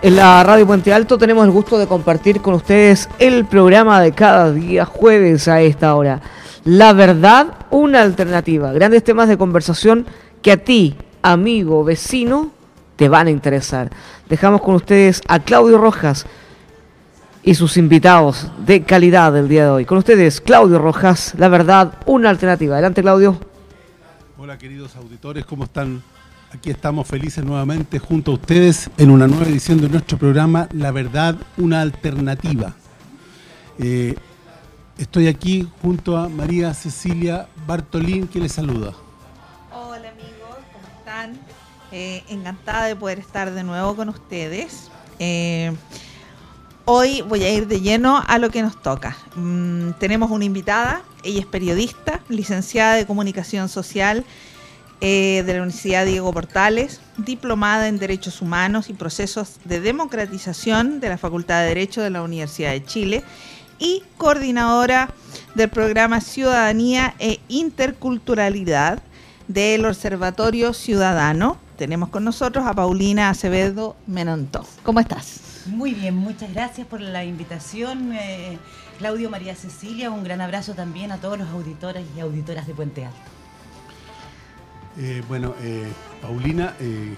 En la Radio Puente Alto tenemos el gusto de compartir con ustedes el programa de cada día jueves a esta hora. La verdad, una alternativa. Grandes temas de conversación que a ti, amigo, vecino, te van a interesar. Dejamos con ustedes a Claudio Rojas y sus invitados de calidad del día de hoy. Con ustedes, Claudio Rojas, La verdad, una alternativa. Adelante, Claudio. Hola, queridos auditores, ¿cómo están? Aquí estamos felices nuevamente junto a ustedes en una nueva edición de nuestro programa La Verdad, una alternativa. Eh, estoy aquí junto a María Cecilia Bartolín, que les saluda. Hola amigos, ¿cómo están? Eh, encantada de poder estar de nuevo con ustedes. Eh, hoy voy a ir de lleno a lo que nos toca. Mm, tenemos una invitada, ella es periodista, licenciada de comunicación social eh, de la Universidad Diego Portales, diplomada en Derechos Humanos y Procesos de Democratización de la Facultad de Derecho de la Universidad de Chile y coordinadora del programa Ciudadanía e Interculturalidad del Observatorio Ciudadano. Tenemos con nosotros a Paulina Acevedo Menonto. ¿Cómo estás? Muy bien, muchas gracias por la invitación. Eh, Claudio María Cecilia, un gran abrazo también a todos los auditores y auditoras de Puente Alto. Eh, bueno, eh, Paulina, eh,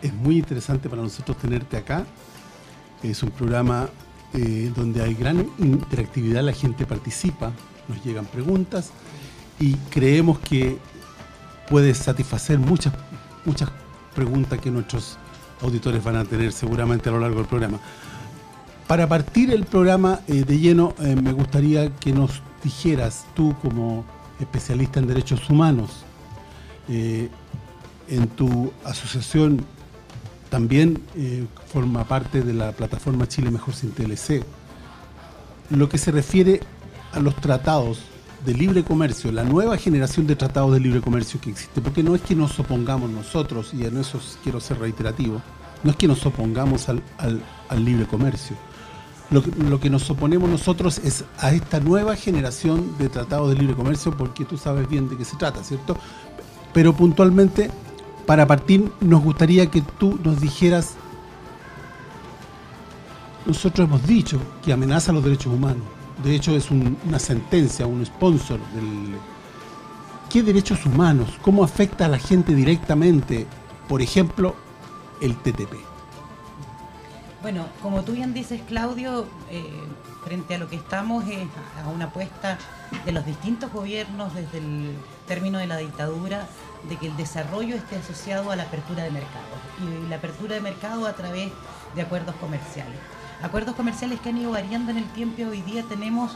es muy interesante para nosotros tenerte acá. Es un programa donde hay gran interactividad, la gente participa, nos llegan preguntas y creemos que puede satisfacer muchas, muchas preguntas que nuestros auditores van a tener seguramente a lo largo del programa. Para partir el programa de lleno, me gustaría que nos dijeras tú como especialista en derechos humanos, eh, en tu asociación también eh, forma parte de la plataforma Chile Mejor Sin TLC. Lo que se refiere a los tratados de libre comercio, la nueva generación de tratados de libre comercio que existe, porque no es que nos opongamos nosotros, y en eso quiero ser reiterativo, no es que nos opongamos al, libre comercio. Lo que, lo que, nos oponemos nosotros es a esta nueva generación de tratados de libre comercio, porque tú sabes bien de qué se trata, ¿cierto? Pero puntualmente, para partir, nos gustaría que tú nos dijeras, nosotros hemos dicho que amenaza los derechos humanos, de hecho es una sentencia, un sponsor del... ¿Qué derechos humanos? ¿Cómo afecta a la gente directamente, por ejemplo, el TTP? Bueno, como tú bien dices, Claudio, eh, frente a lo que estamos es a una apuesta de los distintos gobiernos desde el término de la dictadura de que el desarrollo esté asociado a la apertura de mercado y la apertura de mercado a través de acuerdos comerciales. Acuerdos comerciales que han ido variando en el tiempo y hoy día tenemos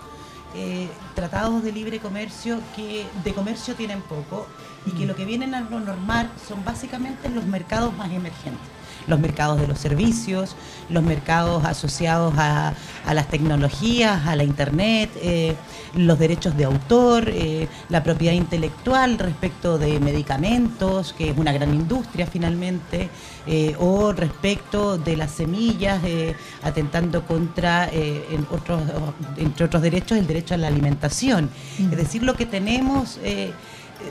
eh, tratados de libre comercio que de comercio tienen poco y que lo que vienen a normar son básicamente los mercados más emergentes los mercados de los servicios, los mercados asociados a, las tecnologías, a la Internet, eh, los derechos de autor, eh, la propiedad intelectual respecto de medicamentos, que es una gran industria finalmente, eh, o respecto de las semillas, atentando contra, en otros, entre otros derechos, el derecho a la alimentación. Es decir, lo que tenemos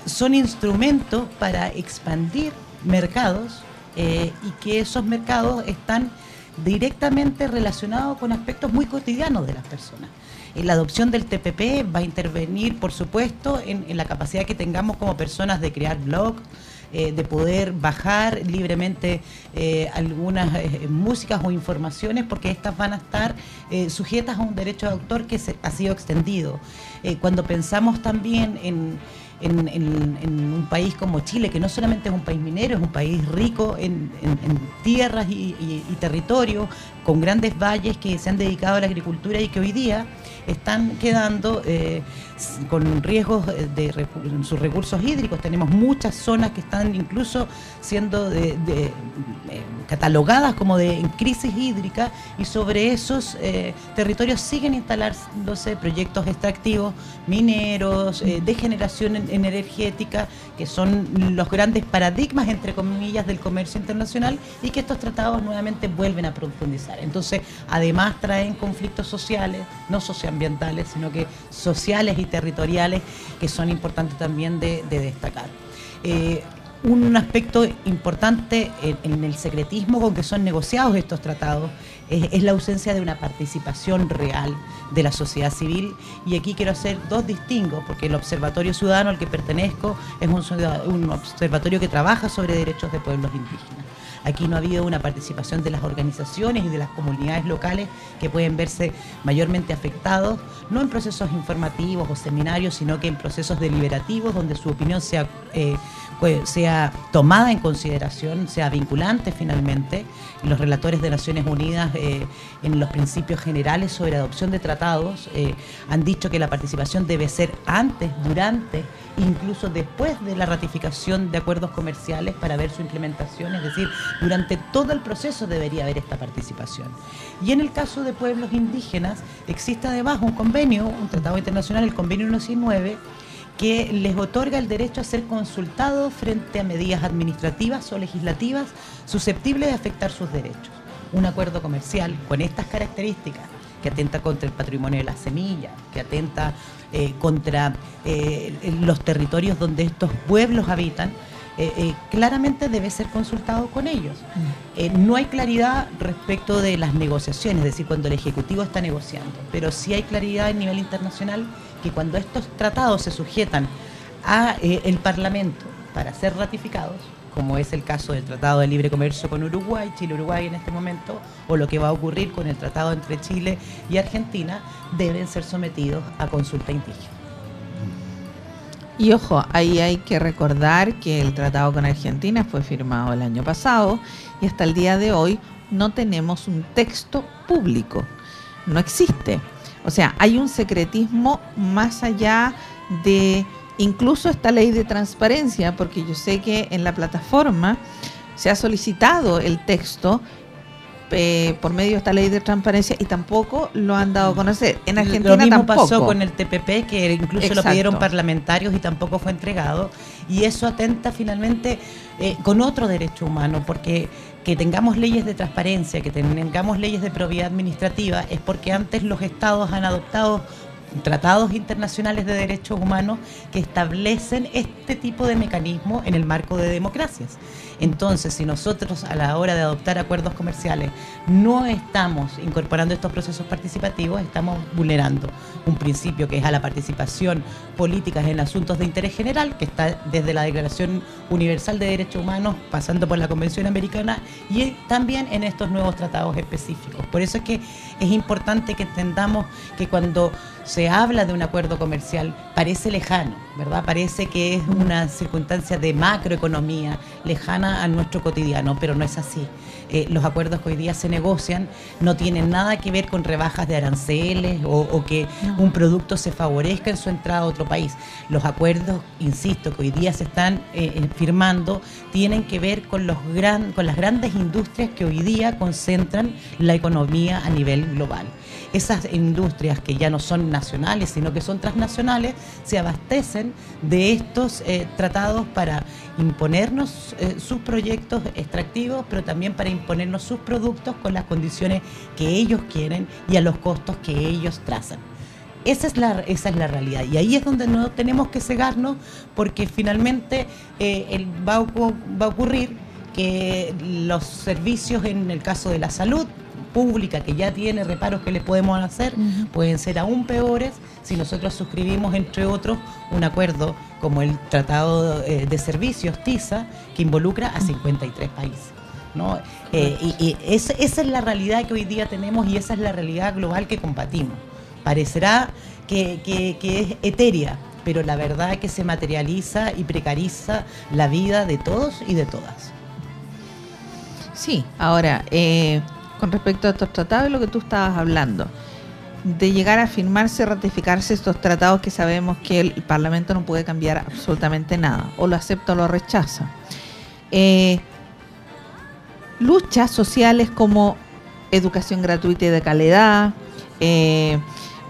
son instrumentos para expandir mercados eh, y que esos mercados están directamente relacionados con aspectos muy cotidianos de las personas. Eh, la adopción del TPP va a intervenir, por supuesto, en, la capacidad que tengamos como personas de crear blogs, eh, de poder bajar libremente algunas músicas o informaciones, porque estas van a estar sujetas a un derecho de autor que se, ha sido extendido. cuando pensamos también en en, un país como Chile, que no solamente es un país minero, es un país rico en, tierras y, y, territorio, con grandes valles que se han dedicado a la agricultura y que hoy día están quedando eh, con riesgos de, sus recursos hídricos. Tenemos muchas zonas que están incluso siendo eh, catalogadas como de crisis hídrica y sobre esos eh, territorios siguen instalándose proyectos extractivos, mineros, de generación energética, que son los grandes paradigmas, entre comillas, del comercio internacional y que estos tratados nuevamente vuelven a profundizar. Entonces, además traen conflictos sociales, no socioambientales, sino que sociales y territoriales que son importantes también de, destacar. Eh, un aspecto importante en, el secretismo con que son negociados estos tratados es, la ausencia de una participación real de la sociedad civil. Y aquí quiero hacer dos distingos, porque el Observatorio Ciudadano al que pertenezco es un observatorio que trabaja sobre derechos de pueblos indígenas. Aquí no ha habido una participación de las organizaciones y de las comunidades locales que pueden verse mayormente afectados, no en procesos informativos o seminarios, sino que en procesos deliberativos donde su opinión sea, eh, pues, sea tomada en consideración, sea vinculante finalmente. Los relatores de Naciones Unidas eh, en los principios generales sobre adopción de tratados eh, han dicho que la participación debe ser antes, durante incluso después de la ratificación de acuerdos comerciales para ver su implementación, es decir, durante todo el proceso debería haber esta participación. Y en el caso de pueblos indígenas, existe además un convenio, un tratado internacional, el convenio 119, que les otorga el derecho a ser consultados frente a medidas administrativas o legislativas susceptibles de afectar sus derechos. Un acuerdo comercial con estas características que atenta contra el patrimonio de las semillas, que atenta eh, contra eh, los territorios donde estos pueblos habitan, eh, claramente debe ser consultado con ellos. Mm. no hay claridad respecto de las negociaciones, es decir, cuando el Ejecutivo está negociando, pero sí hay claridad a nivel internacional que cuando estos tratados se sujetan a el Parlamento para ser ratificados, como es el caso del Tratado de Libre Comercio con Uruguay, Chile-Uruguay en este momento, o lo que va a ocurrir con el Tratado entre Chile y Argentina, deben ser sometidos a consulta indígena. Y ojo, ahí hay que recordar que el tratado con Argentina fue firmado el año pasado y hasta el día de hoy no tenemos un texto público. No existe. O sea, hay un secretismo más allá de incluso esta ley de transparencia, porque yo sé que en la plataforma se ha solicitado el texto eh, por medio de esta ley de transparencia y tampoco lo han dado a conocer. En Argentina lo mismo pasó con el TPP, que incluso lo pidieron parlamentarios y tampoco fue entregado. Y eso atenta finalmente eh, con otro derecho humano, porque que tengamos leyes de transparencia, que tengamos leyes de probidad administrativa, es porque antes los estados han adoptado tratados internacionales de derechos humanos que establecen este tipo de mecanismo en el marco de democracias. Entonces, si nosotros a la hora de adoptar acuerdos comerciales no estamos incorporando estos procesos participativos, estamos vulnerando un principio que es a la participación política en asuntos de interés general, que está desde la Declaración Universal de Derechos Humanos, pasando por la Convención Americana y también en estos nuevos tratados específicos. Por eso es que es importante que entendamos que cuando se habla de un acuerdo comercial parece lejano, ¿verdad? Parece que es una circunstancia de macroeconomía lejana a nuestro cotidiano, pero no es así. Eh, los acuerdos que hoy día se negocian no tienen nada que ver con rebajas de aranceles o, que un producto se favorezca en su entrada a otro país. Los acuerdos, insisto, que hoy día se están eh, eh, firmando tienen que ver con, los gran, con las grandes industrias que hoy día concentran la economía a nivel global esas industrias que ya no son sino que son transnacionales, se abastecen de estos eh, tratados para imponernos eh, sus proyectos extractivos, pero también para imponernos sus productos con las condiciones que ellos quieren y a los costos que ellos trazan. Esa es, la, esa es la realidad. Y ahí es donde no tenemos que cegarnos porque finalmente eh, va, va a ocurrir que los servicios en el caso de la salud pública que ya tiene reparos que le podemos hacer, pueden ser aún peores si nosotros suscribimos, entre otros, un acuerdo como el Tratado eh, de Servicios, TISA, que involucra a 53 países. ¿no? Eh, y, esa es la realidad que hoy día tenemos y esa es la realidad global que combatimos. Parecerá que, es etérea, pero la verdad es que se materializa y precariza la vida de todos y de todas. Sí, ahora, eh, con respecto a estos tratados lo que tú estabas hablando, de llegar a firmarse, ratificarse estos tratados que sabemos que el Parlamento no puede cambiar absolutamente nada, o lo acepta o lo rechaza. Eh, luchas sociales como educación gratuita y de calidad, eh,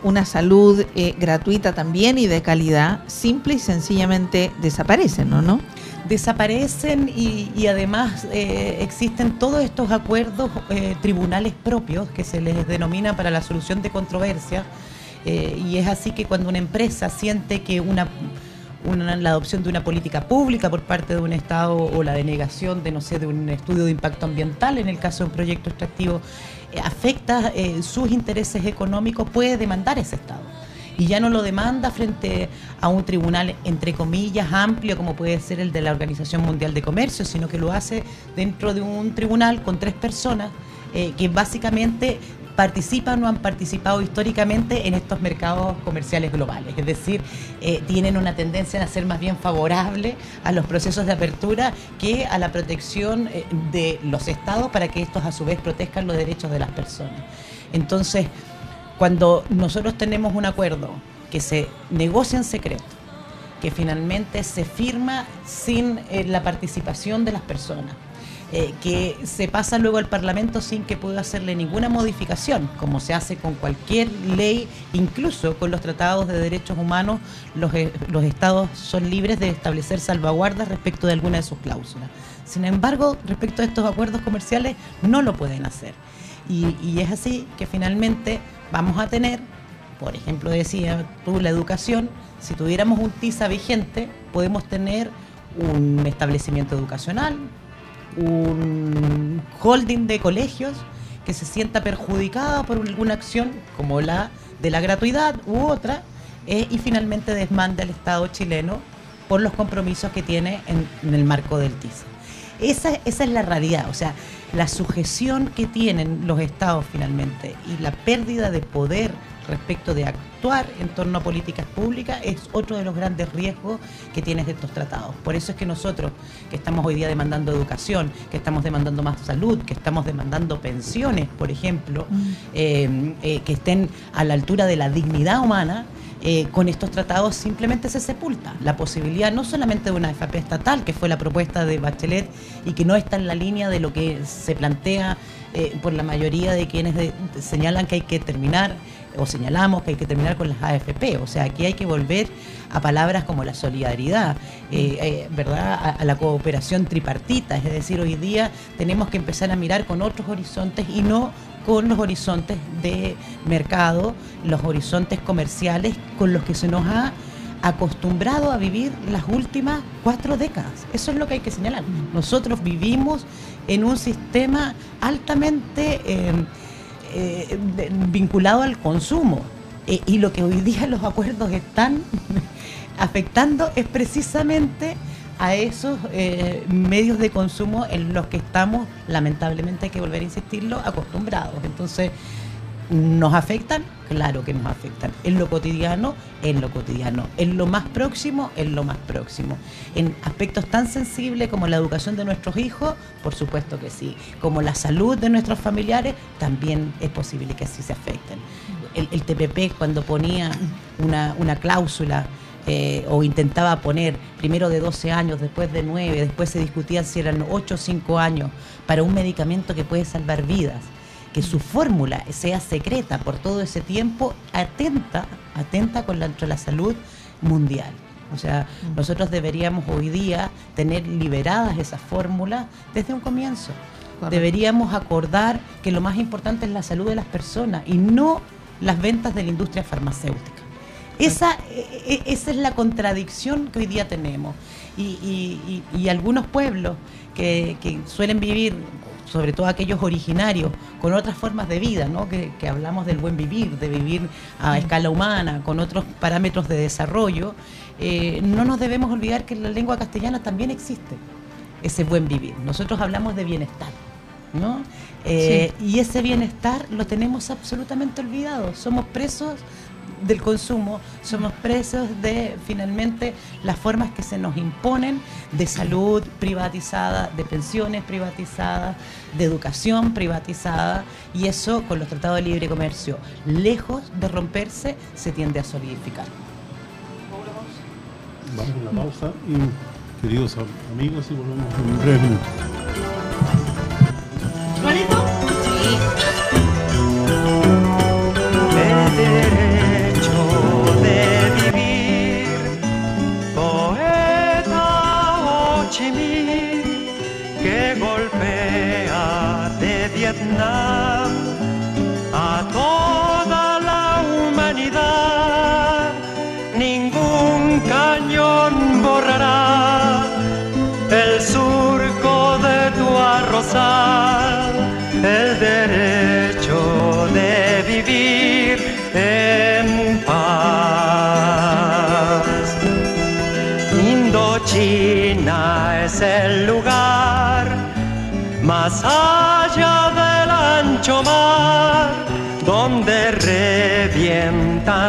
una salud eh, gratuita también y de calidad, simple y sencillamente desaparecen, ¿no? ¿no? Desaparecen y, además eh, existen todos estos acuerdos eh, tribunales propios que se les denomina para la solución de controversia eh, y es así que cuando una empresa siente que una la adopción de una política pública por parte de un Estado o la denegación de, no sé, de un estudio de impacto ambiental en el caso de un proyecto extractivo afecta sus intereses económicos, puede demandar ese Estado. Y ya no lo demanda frente a un tribunal, entre comillas, amplio, como puede ser el de la Organización Mundial de Comercio, sino que lo hace dentro de un tribunal con tres personas eh, que básicamente participan o han participado históricamente en estos mercados comerciales globales. Es decir, eh, tienen una tendencia a ser más bien favorable a los procesos de apertura que a la protección eh, de los estados para que estos a su vez protejan los derechos de las personas. Entonces, cuando nosotros tenemos un acuerdo que se negocia en secreto, que finalmente se firma sin eh, la participación de las personas, eh, que se pasa luego al Parlamento sin que pueda hacerle ninguna modificación, como se hace con cualquier ley, incluso con los tratados de derechos humanos, los, eh, estados son libres de establecer salvaguardas respecto de alguna de sus cláusulas. Sin embargo, respecto a estos acuerdos comerciales, no lo pueden hacer. Y es así que finalmente vamos a tener, por ejemplo, decía tú, la educación, si tuviéramos un TISA vigente, podemos tener un establecimiento educacional, un holding de colegios que se sienta perjudicada por alguna acción como la de la gratuidad u otra eh, y finalmente desmande al Estado chileno por los compromisos que tiene en, el marco del TISA. Esa, esa es la realidad, o sea, la sujeción que tienen los estados finalmente y la pérdida de poder respecto de actuar en torno a políticas públicas es otro de los grandes riesgos que tiene estos tratados. Por eso es que nosotros, que estamos hoy día demandando educación, que estamos demandando más salud, que estamos demandando pensiones, por ejemplo, mm. eh, eh, que estén a la altura de la dignidad humana, eh, con estos tratados simplemente se sepulta la posibilidad no solamente de una AFP estatal, que fue la propuesta de Bachelet y que no está en la línea de lo que se plantea por la mayoría de quienes señalan que hay que terminar o señalamos que hay que terminar con las AFP. O sea, aquí hay que volver a palabras como la solidaridad, eh, eh, ¿verdad? A, la cooperación tripartita. Es decir, hoy día tenemos que empezar a mirar con otros horizontes y no con los horizontes de mercado, los horizontes comerciales con los que se nos ha acostumbrado a vivir las últimas cuatro décadas. Eso es lo que hay que señalar. Nosotros vivimos en un sistema altamente... Eh, eh, vinculado al consumo. Eh, y lo que hoy día los acuerdos están afectando es precisamente a esos eh, medios de consumo en los que estamos, lamentablemente hay que volver a insistirlo, acostumbrados. Entonces, ¿Nos afectan? Claro que nos afectan. En lo cotidiano, en lo cotidiano. En lo más próximo, en lo más próximo. En aspectos tan sensibles como la educación de nuestros hijos, por supuesto que sí. Como la salud de nuestros familiares, también es posible que así se afecten. El, TPP cuando ponía una, cláusula eh, o intentaba poner primero de 12 años, después de 9, después se discutía si eran 8 o 5 años para un medicamento que puede salvar vidas que su fórmula sea secreta por todo ese tiempo, atenta, atenta contra la salud mundial. O sea, mm. nosotros deberíamos hoy día tener liberadas esas fórmulas desde un comienzo. Deberíamos acordar que lo más importante es la salud de las personas y no las ventas de la industria farmacéutica. Esa, e, e, esa es la contradicción que hoy día tenemos. Y, algunos pueblos que, que, suelen vivir sobre todo aquellos originarios, con otras formas de vida, ¿no? que, hablamos del buen vivir, de vivir a escala humana, con otros parámetros de desarrollo, eh, no nos debemos olvidar que en la lengua castellana también existe ese buen vivir. Nosotros hablamos de bienestar. ¿no? Eh, y ese bienestar lo tenemos absolutamente olvidado. Somos presos del consumo, somos presos de finalmente las formas que se nos imponen de salud privatizada, de pensiones privatizadas, de educación privatizada y eso con los tratados de libre comercio, lejos de romperse, se tiende a solidificar. Vamos a una pausa y queridos amigos y volvemos en breve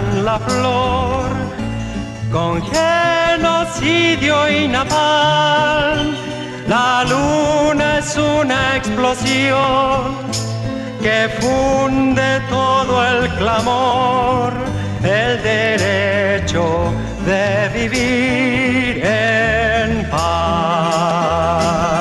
la flor con genocidio y napalm. La luna es una explosión que funde todo el clamor, el derecho de vivir en paz.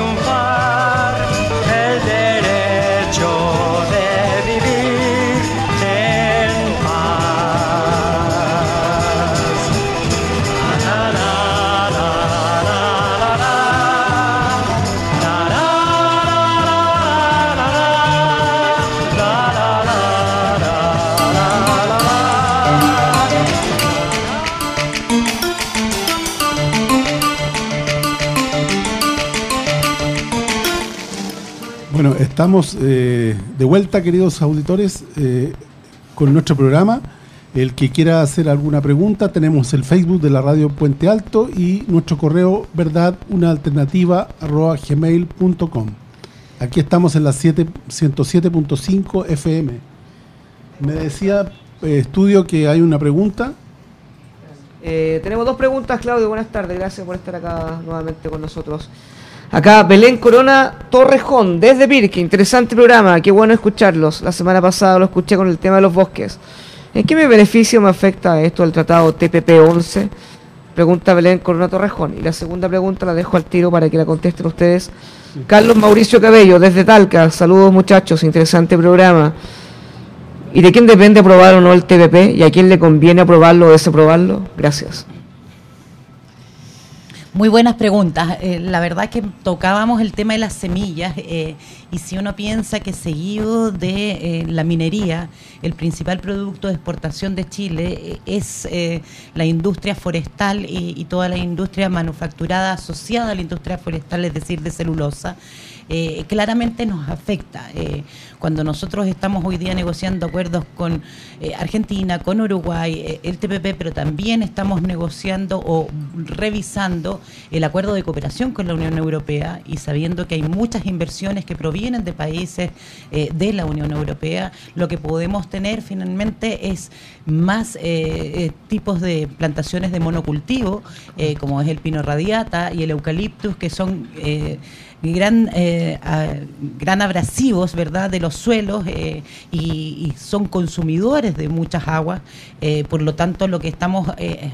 Triunfar estamos eh, de vuelta, queridos auditores, eh, con nuestro programa. El que quiera hacer alguna pregunta, tenemos el Facebook de la Radio Puente Alto y nuestro correo verdad una alternativa gmail.com. Aquí estamos en la 7 107.5 FM. Me decía eh, estudio que hay una pregunta. Eh, tenemos dos preguntas, Claudio. Buenas tardes. Gracias por estar acá nuevamente con nosotros. Acá Belén Corona Torrejón, desde Pirque. Interesante programa. Qué bueno escucharlos. La semana pasada lo escuché con el tema de los bosques. ¿En qué me beneficio me afecta esto del tratado TPP-11? Pregunta Belén Corona Torrejón. Y la segunda pregunta la dejo al tiro para que la contesten ustedes. Carlos Mauricio Cabello, desde Talca. Saludos muchachos. Interesante programa. ¿Y de quién depende aprobar o no el TPP? ¿Y a quién le conviene aprobarlo o desaprobarlo? Gracias. Muy buenas preguntas. Eh, la verdad que tocábamos el tema de las semillas eh, y si uno piensa que seguido de eh, la minería, el principal producto de exportación de Chile eh, es la industria forestal y, y toda la industria manufacturada asociada a la industria forestal, es decir, de celulosa, claramente nos afecta. Cuando nosotros estamos hoy día negociando acuerdos con eh, Argentina, con Uruguay, eh, el TPP, pero también estamos negociando o revisando el acuerdo de cooperación con la Unión Europea y sabiendo que hay muchas inversiones que provienen de países eh, de la Unión Europea, lo que podemos tener finalmente es más tipos de plantaciones de monocultivo, como es el pino radiata y el eucaliptus, que son gran, eh, gran abrasivos, ¿verdad?, de los suelos eh, y, son consumidores de muchas aguas. Eh, por lo tanto, lo que estamos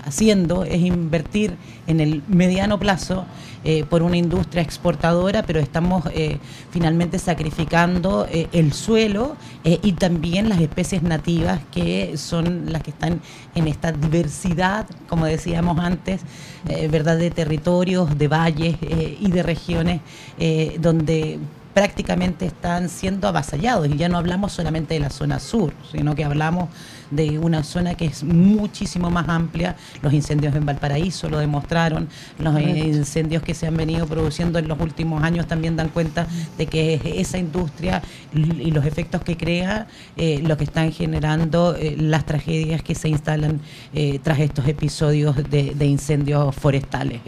haciendo es invertir en el mediano plazo eh, por una industria exportadora, pero estamos eh, finalmente sacrificando eh, el suelo y también las especies nativas que son las que están en esta diversidad, como decíamos antes, ¿verdad?, de territorios, de valles y de regiones donde prácticamente están siendo avasallados y ya no hablamos solamente de la zona sur, sino que hablamos de una zona que es muchísimo más amplia. Los incendios en Valparaíso lo demostraron, los incendios que se han venido produciendo en los últimos años también dan cuenta de que es esa industria y los efectos que crea eh, lo que están generando eh, las tragedias que se instalan eh, tras estos episodios de, de incendios forestales,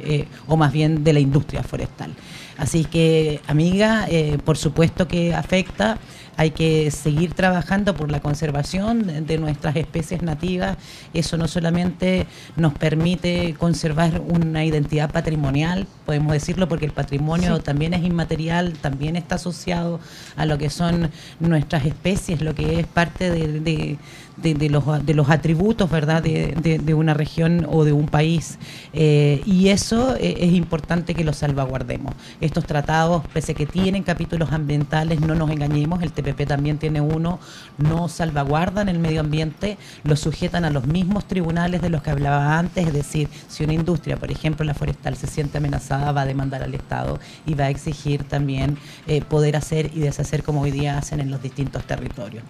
o más bien de la industria forestal. Así que, amiga, por supuesto que afecta. Hay que seguir trabajando por la conservación de- nuestras especies nativas. Eso no solamente nos permite conservar una identidad patrimonial, podemos decirlo, porque el patrimonio también es inmaterial, también está asociado a lo que son nuestras especies, lo que es parte de, de- de- de los, de los atributos, ¿verdad?, de, de- una región o de un país. Eh, y eso eh, es importante que lo salvaguardemos. Estos tratados, pese que tienen capítulos ambientales, no nos engañemos, el TPP también tiene uno, no salvaguardan el medio ambiente, lo sujetan a los mismos tribunales de los que hablaba antes, es decir, si una industria, por ejemplo la forestal, se siente amenazada, va a demandar al Estado y va a exigir también eh, poder hacer y deshacer como hoy día hacen en los distintos territorios.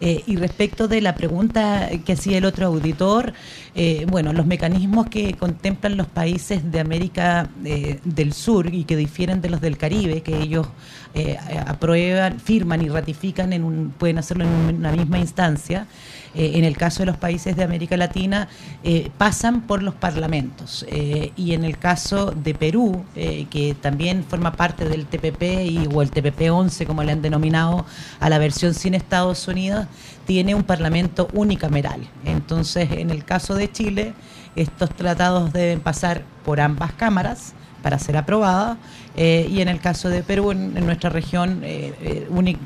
Eh, y respecto de la pregunta que hacía el otro auditor, eh, bueno, los mecanismos que contemplan los países de América eh, del Sur y que difieren de los del Caribe, que ellos eh, aprueban, firman y ratifican, en un, pueden hacerlo en una misma instancia, eh, en el caso de los países de América Latina, eh, pasan por los parlamentos. Eh, y en el caso de Perú, que también forma parte del TPP y, o el TPP 11, como le han denominado a la versión sin Estados Unidos, tiene un parlamento unicameral. Entonces, en el caso de Chile, estos tratados deben pasar por ambas cámaras para ser aprobados eh, y en el caso de Perú, en, nuestra región,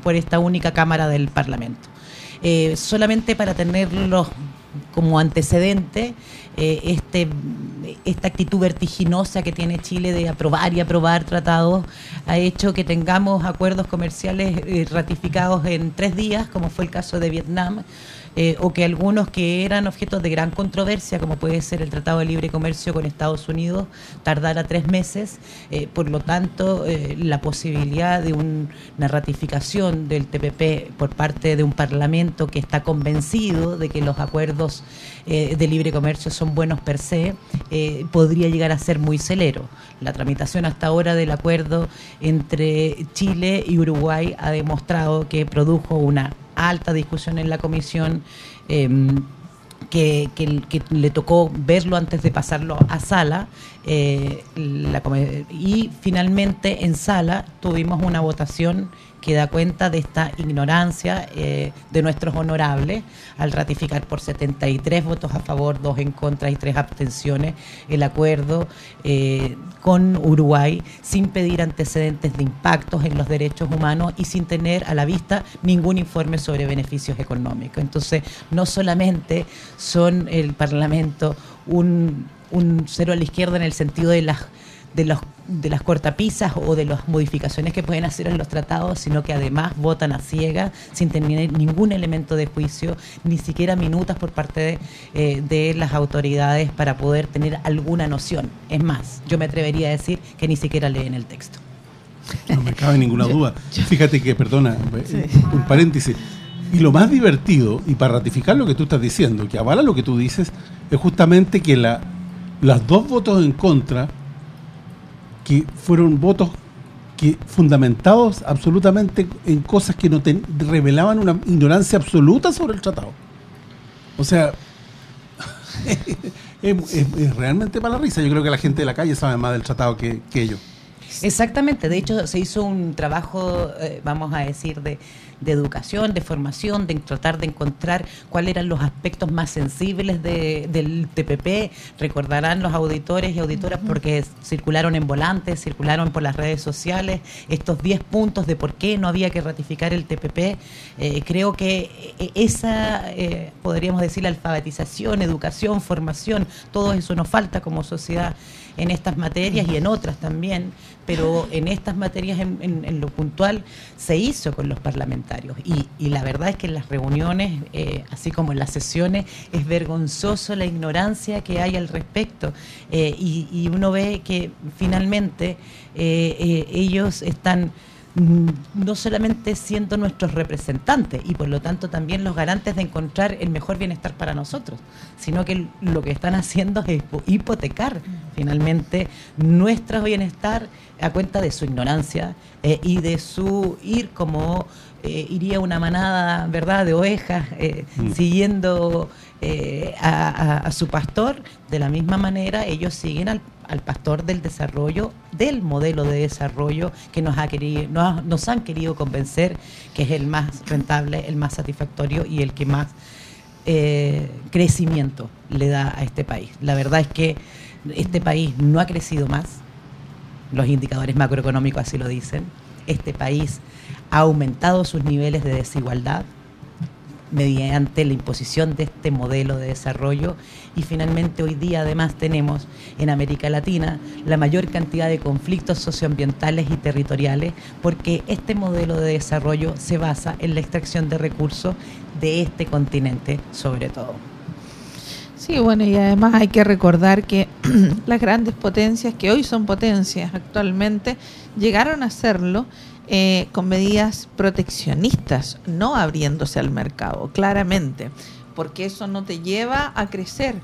por esta única cámara del Parlamento. Eh, solamente para tenerlos como antecedente, eh, este, esta actitud vertiginosa que tiene Chile de aprobar y aprobar tratados ha hecho que tengamos acuerdos comerciales eh, ratificados en tres días, como fue el caso de Vietnam, eh, o que algunos que eran objetos de gran controversia, como puede ser el Tratado de Libre Comercio con Estados Unidos, tardara tres meses. Eh, por lo tanto, eh, la posibilidad de un- una ratificación del TPP por parte de un Parlamento que está convencido de que los acuerdos de libre comercio son buenos per se, podría llegar a ser muy celero. La tramitación hasta ahora del acuerdo entre Chile y Uruguay ha demostrado que produjo una alta discusión en la comisión. em, que, que- le tocó verlo antes de pasarlo a sala eh, y finalmente en sala tuvimos una votación que da cuenta de esta ignorancia eh, de nuestros honorables al ratificar por 73 votos a favor, dos en contra y tres abstenciones el acuerdo eh, con Uruguay sin pedir antecedentes de impactos en los derechos humanos y sin tener a la vista ningún informe sobre beneficios económicos. Entonces, no solamente son el Parlamento un cero a la izquierda en el sentido de las de los de las cortapisas o de las modificaciones que pueden hacer en los tratados, sino que además votan a ciegas sin tener ningún elemento de juicio, ni siquiera minutas por parte de, eh, de las autoridades para poder tener alguna noción. Es más, yo me atrevería a decir que ni siquiera leen el texto. No me cabe ninguna duda. Fíjate que, perdona, eh, un paréntesis. Y lo más divertido, y para ratificar lo que tú estás diciendo, que avala lo que tú dices, es justamente que la, las dos votos en contra, que fueron votos que fundamentados absolutamente en cosas que no ten- revelaban una ignorancia absoluta sobre el tratado. O sea, es realmente para la risa. Yo creo que la gente de la calle sabe más del tratado que, que ellos. Exactamente, de hecho se hizo un trabajo, eh, vamos a decir, de, de educación, de formación, de tratar de encontrar cuáles eran los aspectos más sensibles de- del TPP. Recordarán los auditores y auditoras porque circularon en volantes, circularon por las redes sociales estos 10 puntos de por qué no había que ratificar el TPP. Eh, creo que eh, esa, eh, podríamos decir, alfabetización, educación, formación, todo eso nos falta como sociedad en estas materias y en otras también, pero en estas materias en, en- en lo puntual se hizo con los parlamentarios y, y la verdad es que en las reuniones, eh, así como en las sesiones, es vergonzoso la ignorancia que hay al respecto. Eh, y, uno ve que finalmente eh, ellos están no solamente siendo nuestros representantes y por lo tanto también los garantes de encontrar el mejor bienestar para nosotros, sino que lo que están haciendo es hipo- hipotecar finalmente nuestro bienestar a cuenta de su ignorancia eh, y de su ir como eh, iría una manada, ¿verdad?, de ovejas eh, Mm. siguiendo eh, a, a- a su pastor. De la misma manera, ellos siguen al, al pastor del desarrollo, del modelo de desarrollo que nos, ha querido, nos, nos han querido convencer que es el más rentable, el más satisfactorio y el que más eh, crecimiento le da a este país. La verdad es que este país no ha crecido más, los indicadores macroeconómicos así lo dicen, este país ha aumentado sus niveles de desigualdad mediante la imposición de este modelo de desarrollo y finalmente hoy día además tenemos en América Latina la mayor cantidad de conflictos socioambientales y territoriales porque este modelo de desarrollo se basa en la extracción de recursos de este continente sobre todo. Sí, bueno, y además hay que recordar que las grandes potencias, que hoy son potencias actualmente, llegaron a serlo eh, con medidas proteccionistas, no abriéndose al mercado, claramente, porque eso no te lleva a crecer.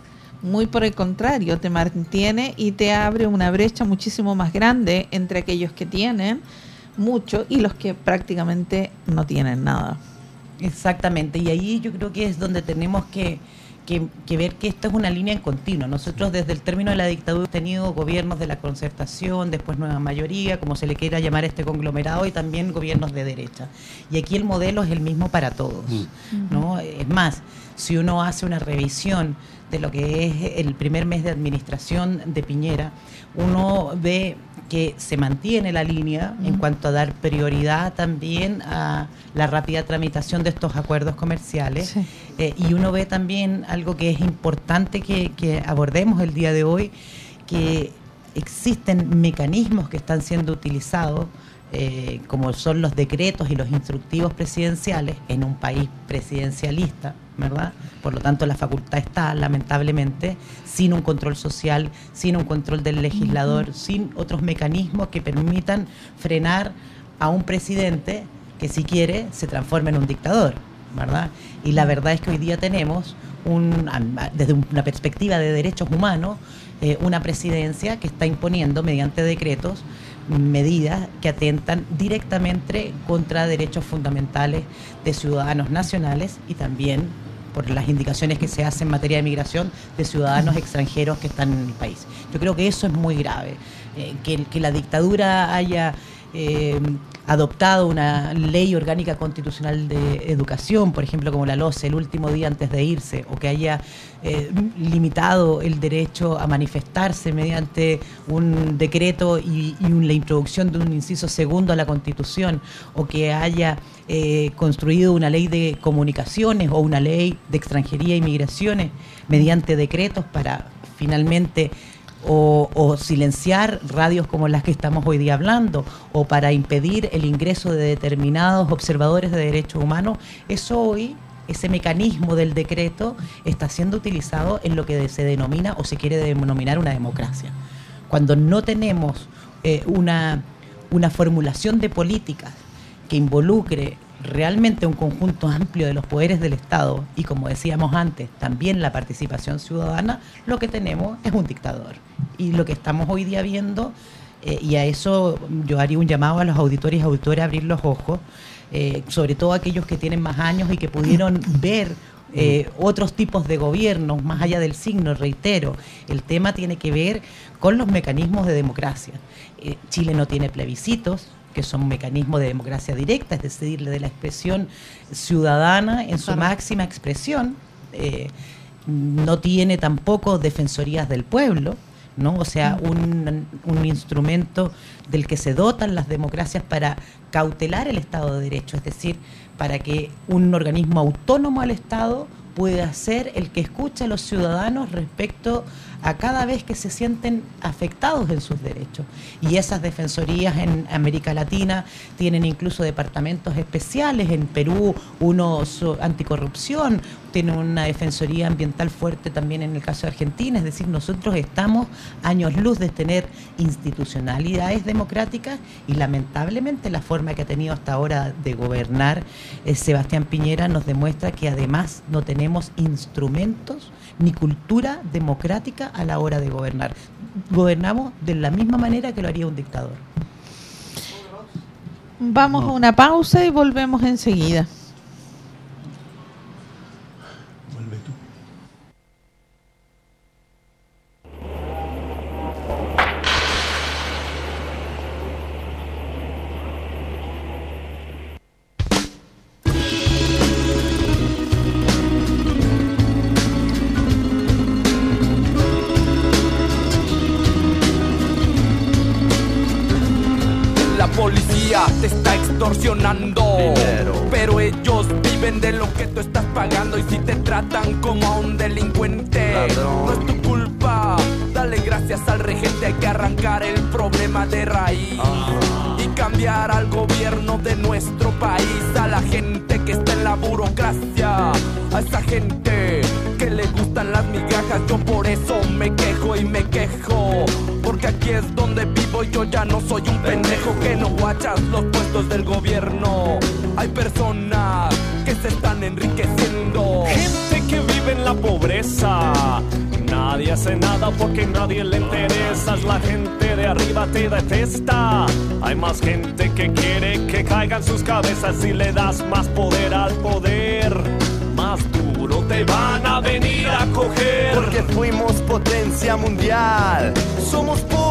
Muy por el contrario, te mantiene y te abre una brecha muchísimo más grande entre aquellos que tienen mucho y los que prácticamente no tienen nada. Exactamente, y ahí yo creo que es donde tenemos que, que- que ver que esto es una línea en continuo. Nosotros desde el término de la dictadura hemos tenido gobiernos de la concertación, después nueva mayoría, como se le quiera llamar a este conglomerado, y también gobiernos de derecha. Y aquí el modelo es el mismo para todos. ¿no? Es más, si uno hace una revisión de lo que es el primer mes de administración de Piñera, uno ve que se mantiene la línea en cuanto a dar prioridad también a la rápida tramitación de estos acuerdos comerciales. Sí. Eh, y uno ve también algo que es importante que, que abordemos el día de hoy, que existen mecanismos que están siendo utilizados, eh, como son los decretos y los instructivos presidenciales en un país presidencialista, ¿verdad? Por lo tanto, la facultad está, lamentablemente, sin un control social, sin un control del legislador, sin otros mecanismos que permitan frenar a un presidente que si quiere se transforma en un dictador, ¿verdad? Y la verdad es que hoy día tenemos, un, desde una perspectiva de derechos humanos, eh, una presidencia que está imponiendo mediante decretos medidas que atentan directamente contra derechos fundamentales de ciudadanos nacionales y también por las indicaciones que se hacen en materia de migración de ciudadanos extranjeros que están en el país. Yo creo que eso es muy grave, eh, que, que la dictadura haya eh, adoptado una ley orgánica constitucional de educación, por ejemplo, como la LOCE, el último día antes de irse, o que haya eh, limitado el derecho a manifestarse mediante un decreto y, la introducción de un inciso segundo a la Constitución, o que haya eh, construido una ley de comunicaciones o una ley de extranjería y migraciones mediante decretos para finalmente o, silenciar radios como las que estamos hoy día hablando, o para impedir el ingreso de determinados observadores de derechos humanos, eso hoy, ese mecanismo del decreto, está siendo utilizado en lo que se denomina o se quiere denominar una democracia. Cuando no tenemos eh, una, una formulación de políticas que involucre realmente un conjunto amplio de los poderes del Estado y como decíamos antes, también la participación ciudadana, lo que tenemos es un dictador. Y lo que estamos hoy día viendo Eh, y a eso yo haría un llamado a los auditores y auditoras a abrir los ojos, eh, sobre todo aquellos que tienen más años y que pudieron ver eh, otros tipos de gobiernos, más allá del signo, reitero, el tema tiene que ver con los mecanismos de democracia. Eh, Chile no tiene plebiscitos, que son mecanismos de democracia directa, es decir, de la expresión ciudadana en su máxima expresión. Eh, no tiene tampoco defensorías del pueblo, ¿no? O sea, un, un instrumento del que se dotan las democracias para cautelar el Estado de Derecho, es decir, para que un organismo autónomo al Estado pueda ser el que escucha a los ciudadanos respecto a cada vez que se sienten afectados en sus derechos. Y esas defensorías en América Latina tienen incluso departamentos especiales. En Perú, uno anticorrupción, tiene una defensoría ambiental fuerte también en el caso de Argentina. Es decir, nosotros estamos años luz de tener institucionalidades democráticas y lamentablemente la forma que ha tenido hasta ahora de gobernar eh, Sebastián Piñera nos demuestra que además no tenemos instrumentos ni cultura democrática a la hora de gobernar. Gobernamos de la misma manera que lo haría un dictador. Vamos a una pausa y volvemos enseguida. Pero ellos viven de lo que tú estás pagando. Y si te tratan como a un delincuente, no es tu culpa. Dale gracias al regente. Hay que arrancar el problema de raíz. Y cambiar al gobierno de nuestro país. A la gente que está en la burocracia. A esa gente que le gustan las migajas. Yo por eso me quejo y me quejo. Es donde vivo yo ya no soy un pendejo que no guachas los puestos del gobierno. Hay personas que se están enriqueciendo. Gente que vive en la pobreza. Nadie hace nada porque nadie le interesa. La gente de arriba te detesta. Hay más gente que quiere que caigan sus cabezas si le das más poder al poder. Más duro te van a venir a coger. Porque fuimos potencia mundial. Somos pobres,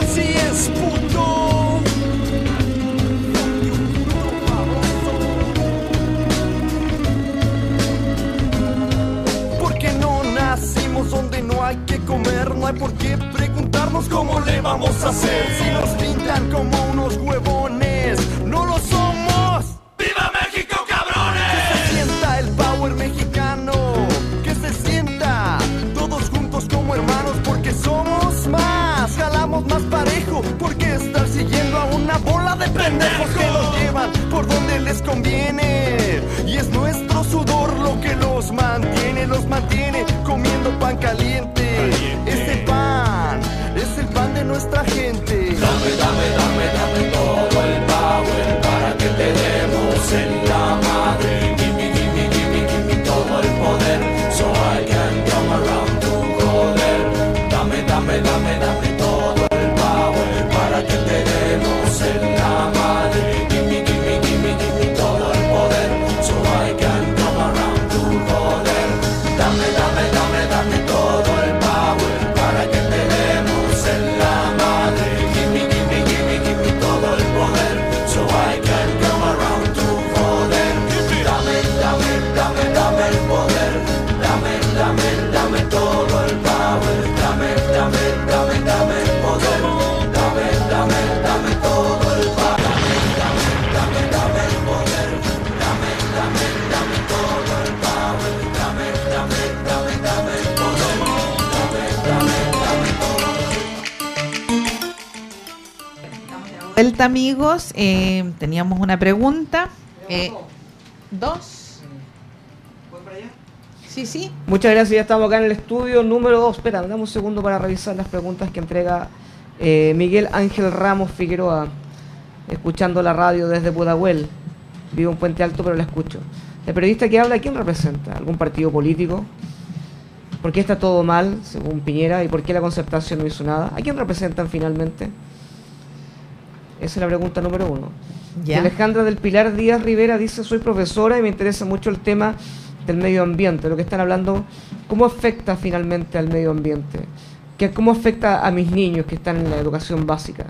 Así es, puto. Porque no nacimos donde no hay que comer. No hay por qué preguntarnos cómo le vamos a hacer. Si nos pintan como unos huevones, pendejos que los llevan por donde les conviene. Y es nuestro sudor lo que los mantiene. Los mantiene comiendo pan caliente. Caliente. Ese pan es el pan de nuestra gente. Amigos. Eh, teníamos una pregunta. Eh, dos. Sí, sí. Muchas gracias, ya estamos acá en el estudio número 2. Espera, dame un segundo para revisar las preguntas que entrega eh, Miguel Ángel Ramos Figueroa, escuchando la radio desde Pudahuel. Vivo en Puente Alto, pero la escucho. ¿El periodista que habla, quién representa? ¿Algún partido político? ¿Por qué está todo mal, según Piñera? ¿Y por qué la concertación no hizo nada? ¿A quién representan finalmente? Esa es la pregunta número uno. Alejandra del Pilar Díaz Rivera dice, soy profesora y me interesa mucho el tema del medio ambiente, lo que están hablando, ¿cómo afecta finalmente al medio ambiente? ¿Qué, ¿Cómo afecta a mis niños que están en la educación básica?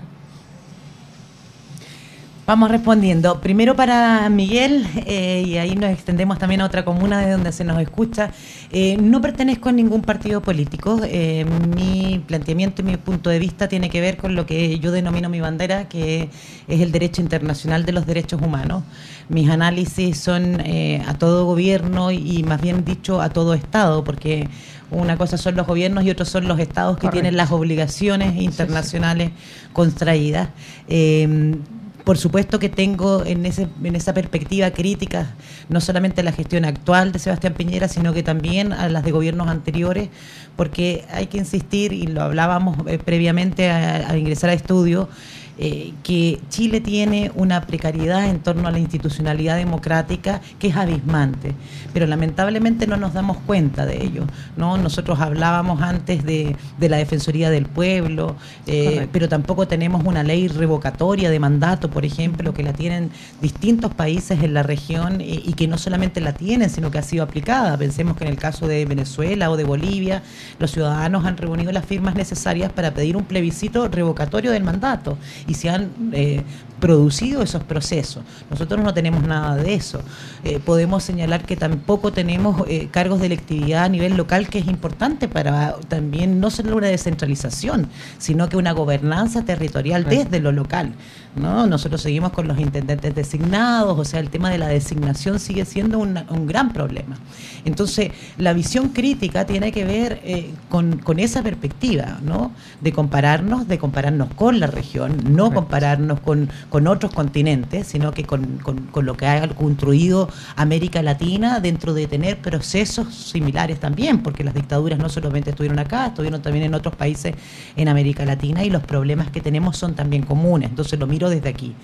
Vamos respondiendo. Primero para Miguel, eh, y ahí nos extendemos también a otra comuna de donde se nos escucha. Eh, no pertenezco a ningún partido político. Eh, mi planteamiento y mi punto de vista tiene que ver con lo que yo denomino mi bandera, que es el derecho internacional de los derechos humanos. Mis análisis son a todo gobierno y más bien dicho a todo Estado, porque una cosa son los gobiernos y otros son los estados que Correcto. tienen las obligaciones internacionales contraídas. Eh, por supuesto que tengo en, ese, en esa perspectiva crítica no solamente a la gestión actual de Sebastián Piñera, sino que también a las de gobiernos anteriores, porque hay que insistir, y lo hablábamos eh, previamente a, a ingresar a estudio, eh, que Chile tiene una precariedad en torno a la institucionalidad democrática que es abismante, pero lamentablemente no nos damos cuenta de ello. ¿no? Nosotros hablábamos antes de, de la Defensoría del Pueblo, eh, pero tampoco tenemos una ley revocatoria de mandato, por ejemplo, que la tienen distintos países en la región y que no solamente la tienen, sino que ha sido aplicada. Pensemos que en el caso de Venezuela o de Bolivia, los ciudadanos han reunido las firmas necesarias para pedir un plebiscito revocatorio del mandato y se han eh, producido esos procesos. Nosotros no tenemos nada de eso. Eh, podemos señalar que tampoco tenemos eh, cargos de electividad a nivel local, que es importante para también no solo una descentralización, sino que una gobernanza territorial desde lo local. ¿No? Nosotros seguimos con los intendentes designados, o sea, el tema de la designación sigue siendo una- un gran problema. Entonces, la visión crítica tiene que ver eh, con, con esa perspectiva, ¿no? De compararnos, de compararnos con la región, no compararnos con, con otros continentes, sino que con, con- con lo que ha construido América Latina dentro de tener procesos similares también, porque las dictaduras no solamente estuvieron acá, estuvieron también en otros países en América Latina y los problemas que tenemos son también comunes. Entonces lo desde aquí.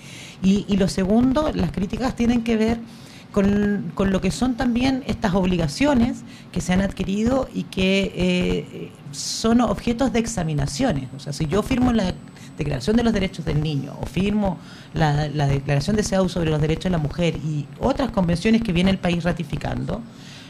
Y, y lo segundo, las críticas tienen que ver con, con lo que son también estas obligaciones que se han adquirido y que eh, son objetos de examinaciones. O sea, si yo firmo la Declaración de los Derechos del Niño o firmo la, la Declaración de CEDAW sobre los Derechos de la Mujer y otras convenciones que viene el país ratificando,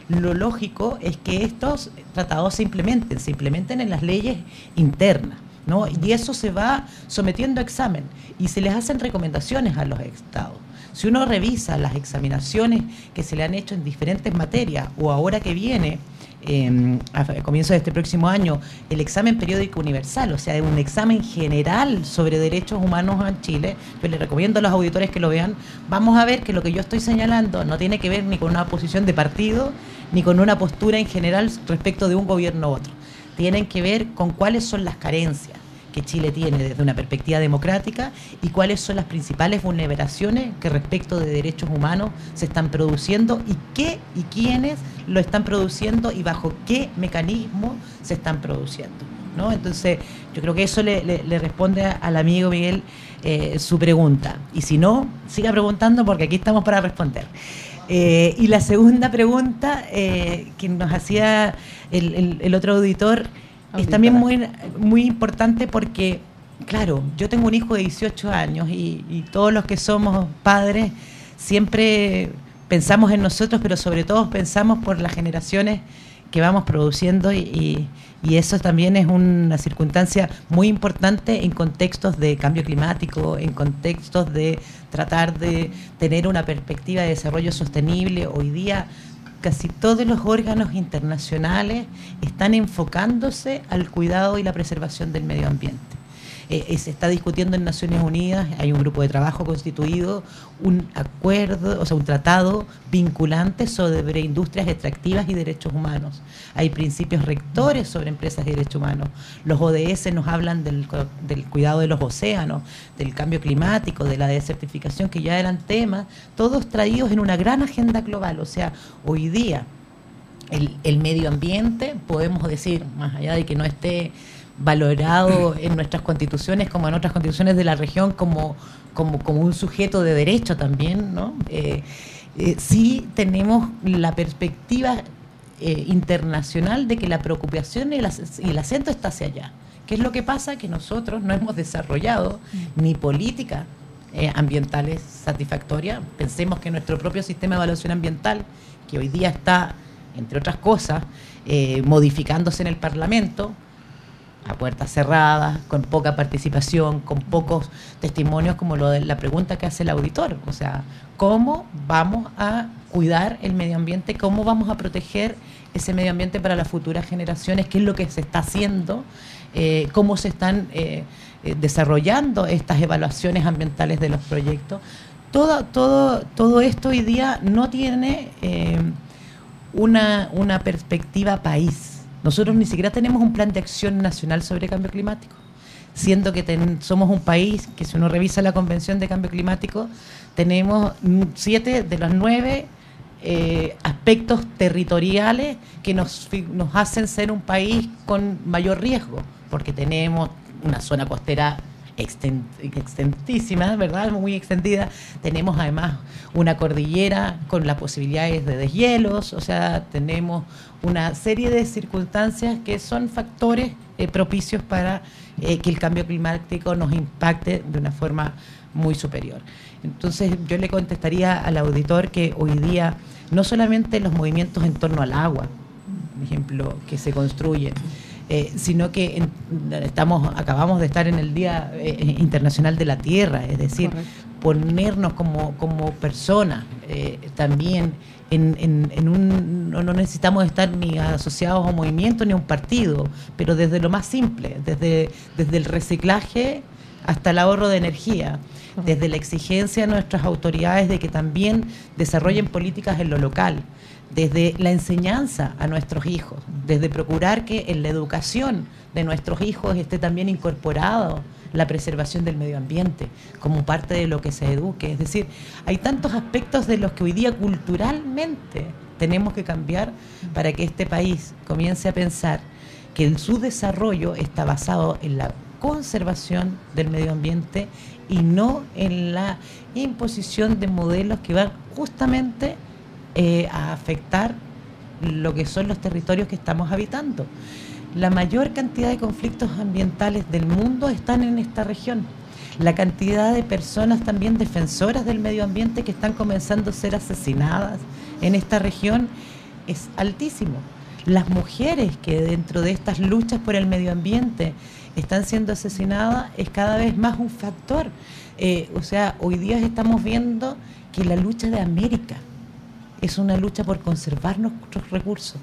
lo lógico es que estos tratados se implementen, se implementen en las leyes internas. ¿No? Y eso se va sometiendo a examen y se les hacen recomendaciones a los estados. Si uno revisa las examinaciones que se le han hecho en diferentes materias o ahora que viene, eh, a a comienzo de este próximo año, el examen periódico universal, o sea, un examen general sobre derechos humanos en Chile, pues les recomiendo a los auditores que lo vean, vamos a ver que lo que yo estoy señalando no tiene que ver ni con una posición de partido, ni con una postura en general respecto de un gobierno u otro. Tienen que ver con cuáles son las carencias que Chile tiene desde una perspectiva democrática y cuáles son las principales vulneraciones que respecto de derechos humanos se están produciendo y qué y quiénes lo están produciendo y bajo qué mecanismo se están produciendo. ¿no? Entonces, yo creo que eso le, responde al amigo Miguel eh, su pregunta. Y si no, siga preguntando porque aquí estamos para responder. Eh, y la segunda pregunta eh, que nos hacía el, el- el otro auditor es también muy, muy importante porque, claro, yo tengo un hijo de 18 años y, y todos los que somos padres siempre pensamos en nosotros, pero sobre todo pensamos por las generaciones que vamos produciendo y, y- y eso también es una circunstancia muy importante en contextos de cambio climático, en contextos de tratar de tener una perspectiva de desarrollo sostenible. Hoy día casi todos los órganos internacionales están enfocándose al cuidado y la preservación del medio ambiente. Eh, se está discutiendo en Naciones Unidas, hay un grupo de trabajo constituido, un acuerdo, o sea, un tratado vinculante sobre industrias extractivas y derechos humanos. Hay principios rectores sobre empresas y derechos humanos. Los ODS nos hablan del, del cuidado de los océanos, del cambio climático, de la desertificación, que ya eran temas, todos traídos en una gran agenda global. O sea, hoy día el, el medio ambiente, podemos decir, más allá de que no esté valorado en nuestras constituciones como en otras constituciones de la región como, como, como un sujeto de derecho también, ¿no? Eh, eh, sí tenemos la perspectiva eh, internacional de que la preocupación y el, y el acento está hacia allá. ¿Qué es lo que pasa? Que nosotros no hemos desarrollado ni política ambientales satisfactorias. Pensemos que nuestro propio sistema de evaluación ambiental, que hoy día está, entre otras cosas, modificándose en el Parlamento, a puertas cerradas, con poca participación, con pocos testimonios, como lo de la pregunta que hace el auditor. O sea, ¿cómo vamos a cuidar el medio ambiente? ¿Cómo vamos a proteger ese medio ambiente para las futuras generaciones? ¿Qué es lo que se está haciendo? Eh, ¿Cómo se están eh, eh, desarrollando estas evaluaciones ambientales de los proyectos? Todo, todo, todo esto hoy día no tiene una, una perspectiva país nosotros ni siquiera tenemos un plan de acción nacional sobre cambio climático, siendo que somos un país que si uno revisa la Convención de Cambio Climático, tenemos siete de los nueve eh, aspectos territoriales que nos, nos hacen ser un país con mayor riesgo, porque tenemos una zona costera extentísima, ¿verdad? Muy extendida. Tenemos además una cordillera con las posibilidades de deshielos, o sea, tenemos una serie de circunstancias que son factores eh, propicios para eh, que el cambio climático nos impacte de una forma muy superior. Entonces yo le contestaría al auditor que hoy día no solamente los movimientos en torno al agua, por ejemplo, que se construyen, eh, sino que estamos acabamos de estar en el Día Internacional de la Tierra, es decir, ponernos como, como personas eh, también en, en, un no necesitamos estar ni asociados a un movimiento ni a un partido, pero desde lo más simple, desde, desde el reciclaje hasta el ahorro de energía, desde la exigencia de nuestras autoridades de que también desarrollen políticas en lo local desde la enseñanza a nuestros hijos, desde procurar que en la educación de nuestros hijos esté también incorporado la preservación del medio ambiente como parte de lo que se eduque. Es decir, hay tantos aspectos de los que hoy día culturalmente tenemos que cambiar para que este país comience a pensar que su desarrollo está basado en la conservación del medio ambiente y no en la imposición de modelos que van justamente eh, a afectar lo que son los territorios que estamos habitando. La mayor cantidad de conflictos ambientales del mundo están en esta región. La cantidad de personas también defensoras del medio ambiente que están comenzando a ser asesinadas en esta región es altísimo. Las mujeres que dentro de estas luchas por el medio ambiente están siendo asesinadas es cada vez más un factor. Eh, o sea, hoy día estamos viendo que la lucha de América, es una lucha por conservar nuestros recursos,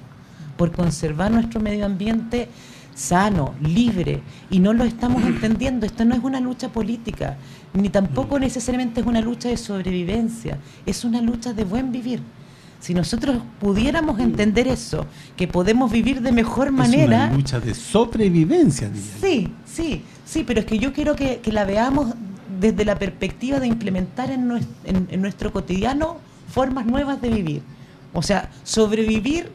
por conservar nuestro medio ambiente sano, libre, y no lo estamos entendiendo. Esto no es una lucha política, ni tampoco necesariamente es una lucha de sobrevivencia, es una lucha de buen vivir. Si nosotros pudiéramos entender eso, que podemos vivir de mejor manera... Es una lucha de sobrevivencia, diría. Sí, sí, sí, pero es que yo quiero que, la veamos desde la perspectiva de implementar en nuestro cotidiano formas nuevas de vivir. O sea, sobrevivir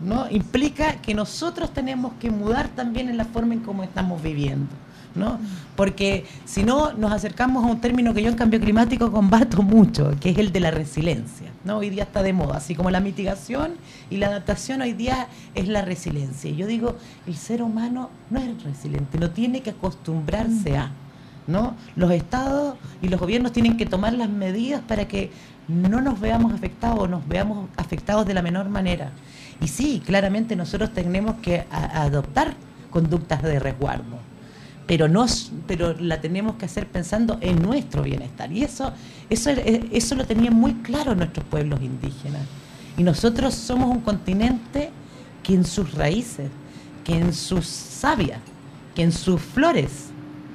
¿no? implica que nosotros tenemos que mudar también en la forma en cómo estamos viviendo. ¿no? Porque si no, nos acercamos a un término que yo en cambio climático combato mucho, que es el de la resiliencia. ¿no? Hoy día está de moda, así como la mitigación y la adaptación hoy día es la resiliencia. Yo digo, el ser humano no es resiliente, no tiene que acostumbrarse a. ¿no? Los estados y los gobiernos tienen que tomar las medidas para que no nos veamos afectados, nos veamos afectados de la menor manera. Y sí, claramente nosotros tenemos que adoptar conductas de resguardo, pero no, pero la tenemos que hacer pensando en nuestro bienestar. Y eso, eso, eso lo tenían muy claro nuestros pueblos indígenas. Y nosotros somos un continente que en sus raíces, que en sus sabias, que en sus flores,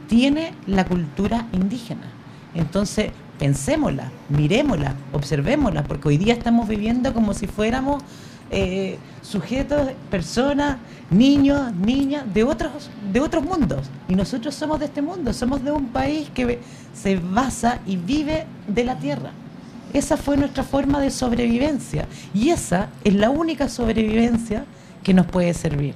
tiene la cultura indígena. Entonces, pensémosla, miremosla, observémosla, porque hoy día estamos viviendo como si fuéramos eh, sujetos, personas, niños, niñas de otros, de otros mundos. Y nosotros somos de este mundo, somos de un país que se basa y vive de la tierra. Esa fue nuestra forma de sobrevivencia. Y esa es la única sobrevivencia que nos puede servir.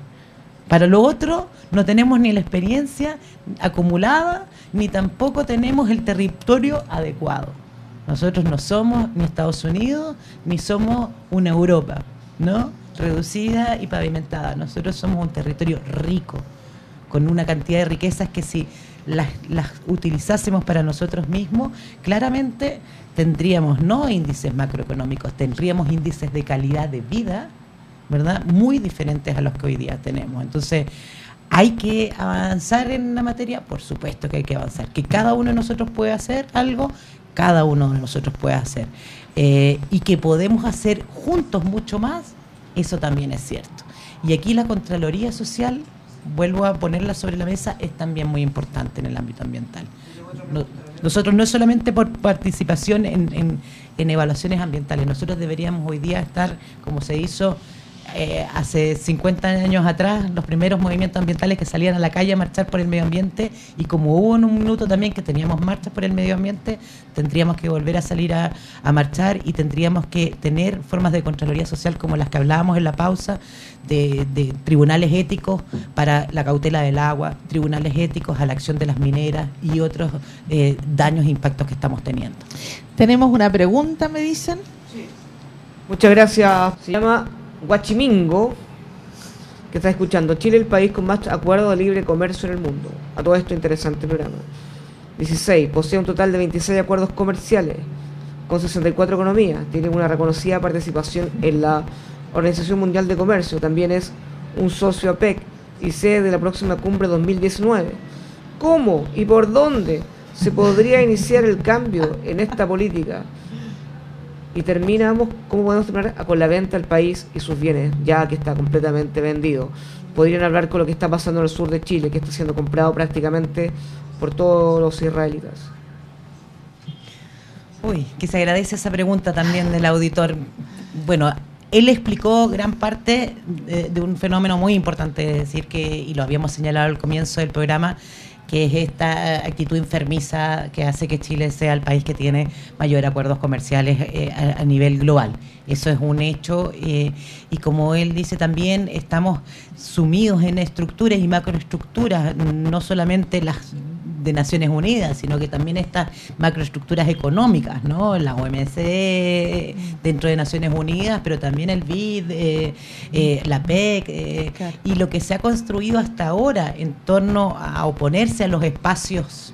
Para lo otro, no tenemos ni la experiencia acumulada, ni tampoco tenemos el territorio adecuado. Nosotros no somos ni Estados Unidos, ni somos una Europa, ¿no? Reducida y pavimentada. Nosotros somos un territorio rico, con una cantidad de riquezas que si las, las utilizásemos para nosotros mismos, claramente tendríamos no índices macroeconómicos, tendríamos índices de calidad de vida, ¿verdad? Muy diferentes a los que hoy día tenemos. Entonces, ¿hay que avanzar en la materia? Por supuesto que hay que avanzar. Que cada uno de nosotros puede hacer algo, cada uno de nosotros puede hacer. Eh, y que podemos hacer juntos mucho más, eso también es cierto. Y aquí la Contraloría Social, vuelvo a ponerla sobre la mesa, es también muy importante en el ámbito ambiental. nosotros no solamente por participación en, en evaluaciones ambientales, nosotros deberíamos hoy día estar, como se hizo eh, hace 50 años atrás, los primeros movimientos ambientales que salían a la calle a marchar por el medio ambiente, y como hubo en un minuto también que teníamos marchas por el medio ambiente, tendríamos que volver a salir a, marchar y tendríamos que tener formas de Contraloría Social como las que hablábamos en la pausa, de, tribunales éticos para la cautela del agua, tribunales éticos a la acción de las mineras y otros eh, daños e impactos que estamos teniendo. Tenemos una pregunta, me dicen. Muchas gracias. Se llama Guachimingo, que está escuchando, Chile el país con más acuerdo de libre comercio en el mundo. A todo esto interesante programa. 16. Posee un total de 26 acuerdos comerciales con 64 economías. Tiene una reconocida participación en la Organización Mundial de Comercio. También es un socio APEC y sede de la próxima cumbre 2019. ¿Cómo y por dónde se podría iniciar el cambio en esta política? Y terminamos, ¿cómo podemos terminar? Con la venta del país y sus bienes, ya que está completamente vendido. Podrían hablar con lo que está pasando en el sur de Chile, que está siendo comprado prácticamente por todos los israelitas. Uy, que se agradece esa pregunta también del auditor. Bueno, él explicó gran parte de, de un fenómeno muy importante, decir, que, y lo habíamos señalado al comienzo del programa, que es esta actitud enfermiza que hace que Chile sea el país que tiene mayores acuerdos comerciales eh, a, nivel global. Eso es un hecho eh, y como él dice también, estamos sumidos en estructuras y macroestructuras, no solamente las de Naciones Unidas, sino que también estas macroestructuras económicas, ¿no? La OMC dentro de Naciones Unidas, pero también el BID, eh, eh, la PEC, eh, y lo que se ha construido hasta ahora en torno a oponerse a los espacios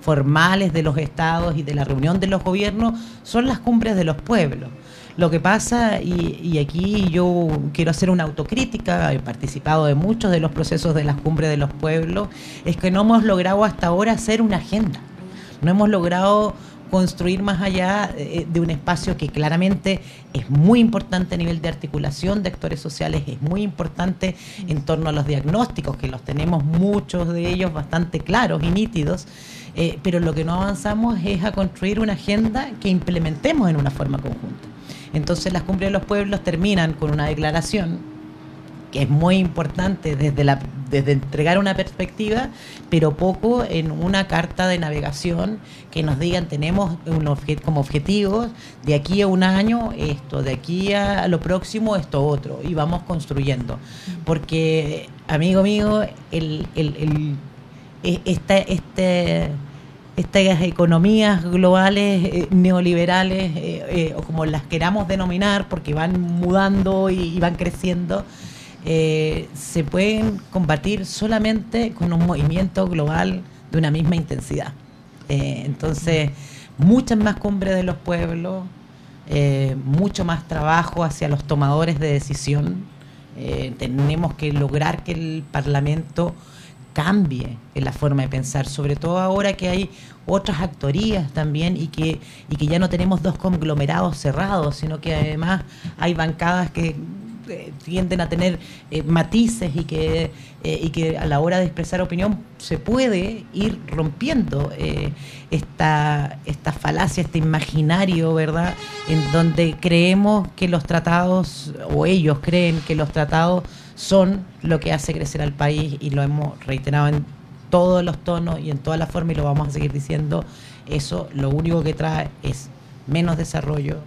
formales de los estados y de la reunión de los gobiernos son las cumbres de los pueblos. Lo que pasa, y, aquí yo quiero hacer una autocrítica, he participado de muchos de los procesos de las cumbres de los pueblos, es que no hemos logrado hasta ahora hacer una agenda. No hemos logrado construir más allá eh, de un espacio que claramente es muy importante a nivel de articulación de actores sociales, es muy importante en torno a los diagnósticos, que los tenemos muchos de ellos bastante claros y nítidos, eh, pero lo que no avanzamos es a construir una agenda que implementemos en una forma conjunta. Entonces las cumbres de los pueblos terminan con una declaración que es muy importante desde, la, desde entregar una perspectiva, pero poco en una carta de navegación que nos digan tenemos como objetivo de aquí a un año esto, de aquí a lo próximo esto otro, y vamos construyendo. Porque, amigo mío, el, el, el, e, este estas economías globales eh, neoliberales, eh, eh, o como las queramos denominar, porque van mudando y, van creciendo, se pueden combatir solamente con un movimiento global de una misma intensidad. entonces, muchas más cumbres de los pueblos, mucho más trabajo hacia los tomadores de decisión. tenemos que lograr que el Parlamento cambie en la forma de pensar, sobre todo ahora que hay otras actorías también y que, y que ya no tenemos dos conglomerados cerrados, sino que además hay bancadas que eh, tienden a tener eh, matices y que, eh, y que a la hora de expresar opinión se puede ir rompiendo esta, esta falacia, este imaginario, ¿verdad? En donde creemos que los tratados, o ellos creen que los tratados son lo que hace crecer al país y lo hemos reiterado en todos los tonos y en todas las formas y lo vamos a seguir diciendo. Eso lo único que trae es menos desarrollo,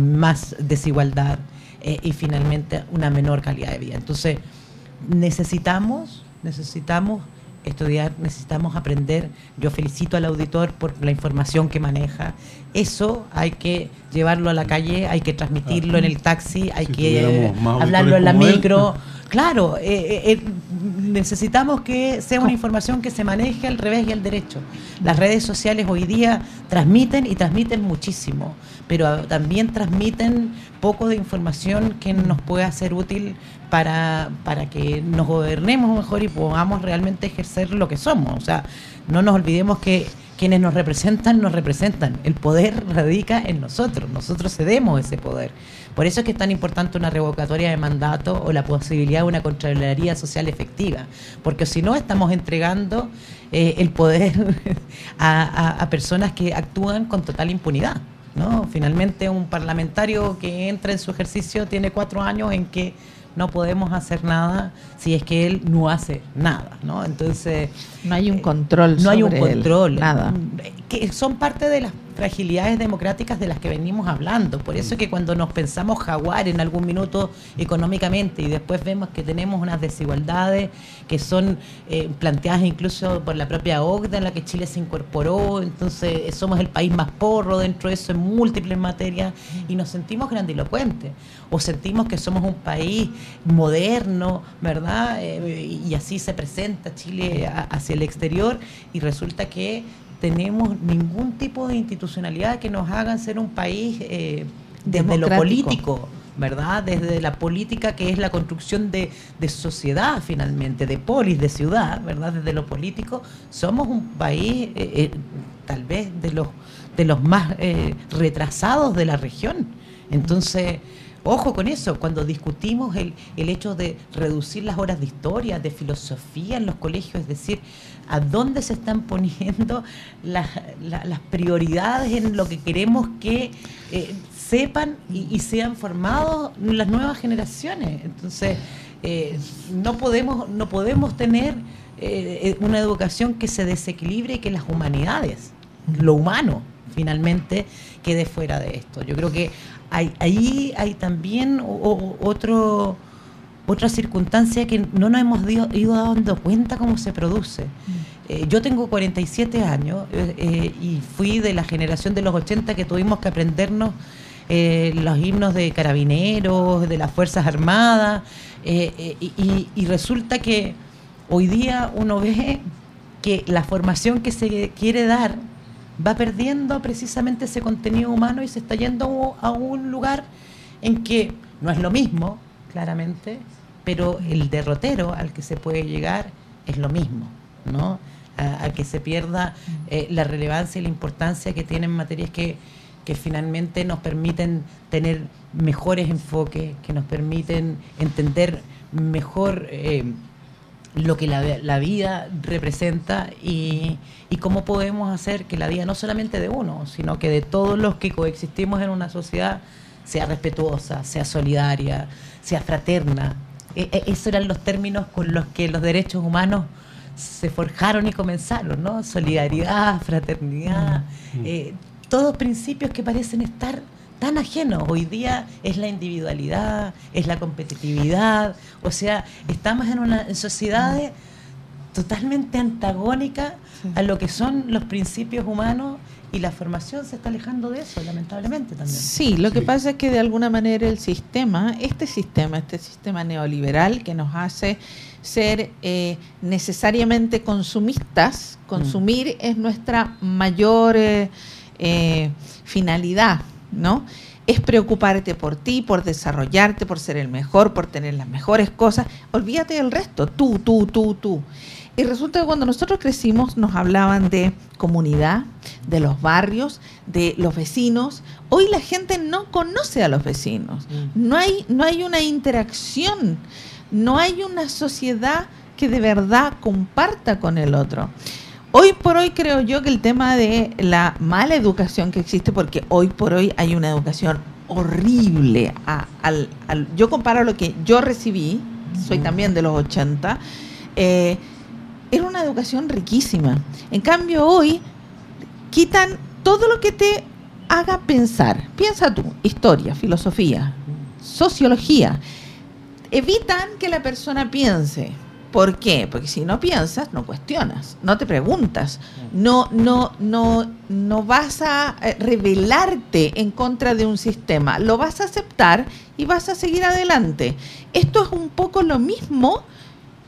más desigualdad eh, y finalmente una menor calidad de vida. Entonces, necesitamos, necesitamos estudiar, necesitamos aprender. Yo felicito al auditor por la información que maneja. Eso hay que llevarlo a la calle, hay que transmitirlo en el taxi, hay que hablarlo en la micro. Claro, eh, eh, eh, necesitamos que sea una información que se maneje al revés y al derecho. Las redes sociales hoy día transmiten y transmiten muchísimo, pero también transmiten poco de información que nos pueda ser útil para, para que nos gobernemos mejor y podamos realmente ejercer lo que somos. O sea, no nos olvidemos que quienes nos representan, nos representan. El poder radica en nosotros, nosotros cedemos ese poder. Por eso es que es tan importante una revocatoria de mandato o la posibilidad de una Contraloría Social efectiva, porque si no estamos entregando eh, el poder a, personas que actúan con total impunidad. ¿no? Finalmente un parlamentario que entra en su ejercicio tiene cuatro años en que no podemos hacer nada si es que él no hace nada, ¿no? Entonces no hay un control, no hay un control, nada, que son parte de las fragilidades democráticas de las que venimos hablando. Por eso es que cuando nos pensamos jaguar en algún minuto económicamente y después vemos que tenemos unas desigualdades que son eh, planteadas incluso por la propia OCDE en la que Chile se incorporó, entonces somos el país más porro dentro de eso en múltiples materias y nos sentimos grandilocuentes o sentimos que somos un país moderno, ¿verdad? Eh, y así se presenta Chile hacia el exterior y resulta que tenemos ningún tipo de institucionalidad que nos hagan ser un país eh, desde lo político. ¿verdad? Desde la política que es la construcción de, sociedad finalmente, de polis, de ciudad, ¿verdad? Desde lo político, somos un país eh, eh, tal vez de los, de los más retrasados de la región. Entonces, Ojo con eso, cuando discutimos el, el hecho de reducir las horas de historia, de filosofía en los colegios, es decir, a dónde se están poniendo las, prioridades en lo que queremos que eh, sepan y, sean formados las nuevas generaciones. Entonces, eh, no, podemos, no podemos tener eh, una educación que se desequilibre y que las humanidades, lo humano, finalmente, quede fuera de esto. Yo creo que ahí hay también otro, otra circunstancia que no nos hemos ido dando cuenta cómo se produce. Eh, yo tengo 47 años eh, eh, y fui de la generación de los 80 que tuvimos que aprendernos los himnos de carabineros, de las Fuerzas Armadas, y, resulta que hoy día uno ve que la formación que se quiere dar va perdiendo precisamente ese contenido humano y se está yendo a un lugar en que no es lo mismo, claramente, pero el derrotero al que se puede llegar es lo mismo, ¿no? A, que se pierda eh, la relevancia y la importancia que tienen materias que, que finalmente nos permiten tener mejores enfoques, que nos permiten entender mejor eh, lo que la, vida representa y, y, cómo podemos hacer que la vida no solamente de uno, sino que de todos los que coexistimos en una sociedad sea respetuosa, sea solidaria, sea fraterna. E, e, esos eran los términos con los que los derechos humanos se forjaron y comenzaron, ¿no? Solidaridad, fraternidad, mm. eh, todos principios que parecen estar tan ajeno. Hoy día es la individualidad, es la competitividad, o sea, estamos en una sociedad totalmente antagónica a lo que son los principios humanos y la formación se está alejando de eso, lamentablemente también. Sí, lo que pasa es que de alguna manera el sistema, este sistema, este sistema neoliberal que nos hace ser eh, necesariamente consumistas, consumir es nuestra mayor eh, eh, finalidad, ¿no? es preocuparte por ti, por desarrollarte, por ser el mejor, por tener las mejores cosas. Olvídate del resto, tú, tú, tú, tú. Y resulta que cuando nosotros crecimos nos hablaban de comunidad, de los barrios, de los vecinos. Hoy la gente no conoce a los vecinos. No hay, no hay una interacción, no hay una sociedad que de verdad comparta con el otro. Hoy por hoy creo yo que el tema de la mala educación que existe, porque hoy por hoy hay una educación horrible. al, yo comparo lo que yo recibí, soy también de los 80, eh, era una educación riquísima. En cambio hoy quitan todo lo que te haga pensar. Piensa tú, historia, filosofía, sociología. Evitan que la persona piense ¿Por qué? Porque si no piensas, no cuestionas, no te preguntas, no, no, no, no vas a eh, revelarte en contra de un sistema, lo vas a aceptar y vas a seguir adelante. Esto es un poco lo mismo,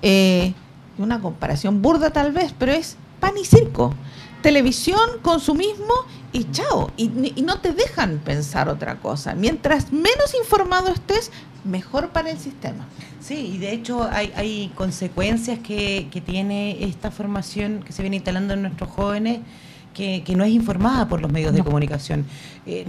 eh, una comparación burda tal vez, pero es pan y circo. Televisión, consumismo y chao. Y, y no te dejan pensar otra cosa. Mientras menos informado estés, mejor para el sistema. Sí, y de hecho hay, hay consecuencias que, que, tiene esta formación que se viene instalando en nuestros jóvenes que, que no es informada por los medios de comunicación. Eh,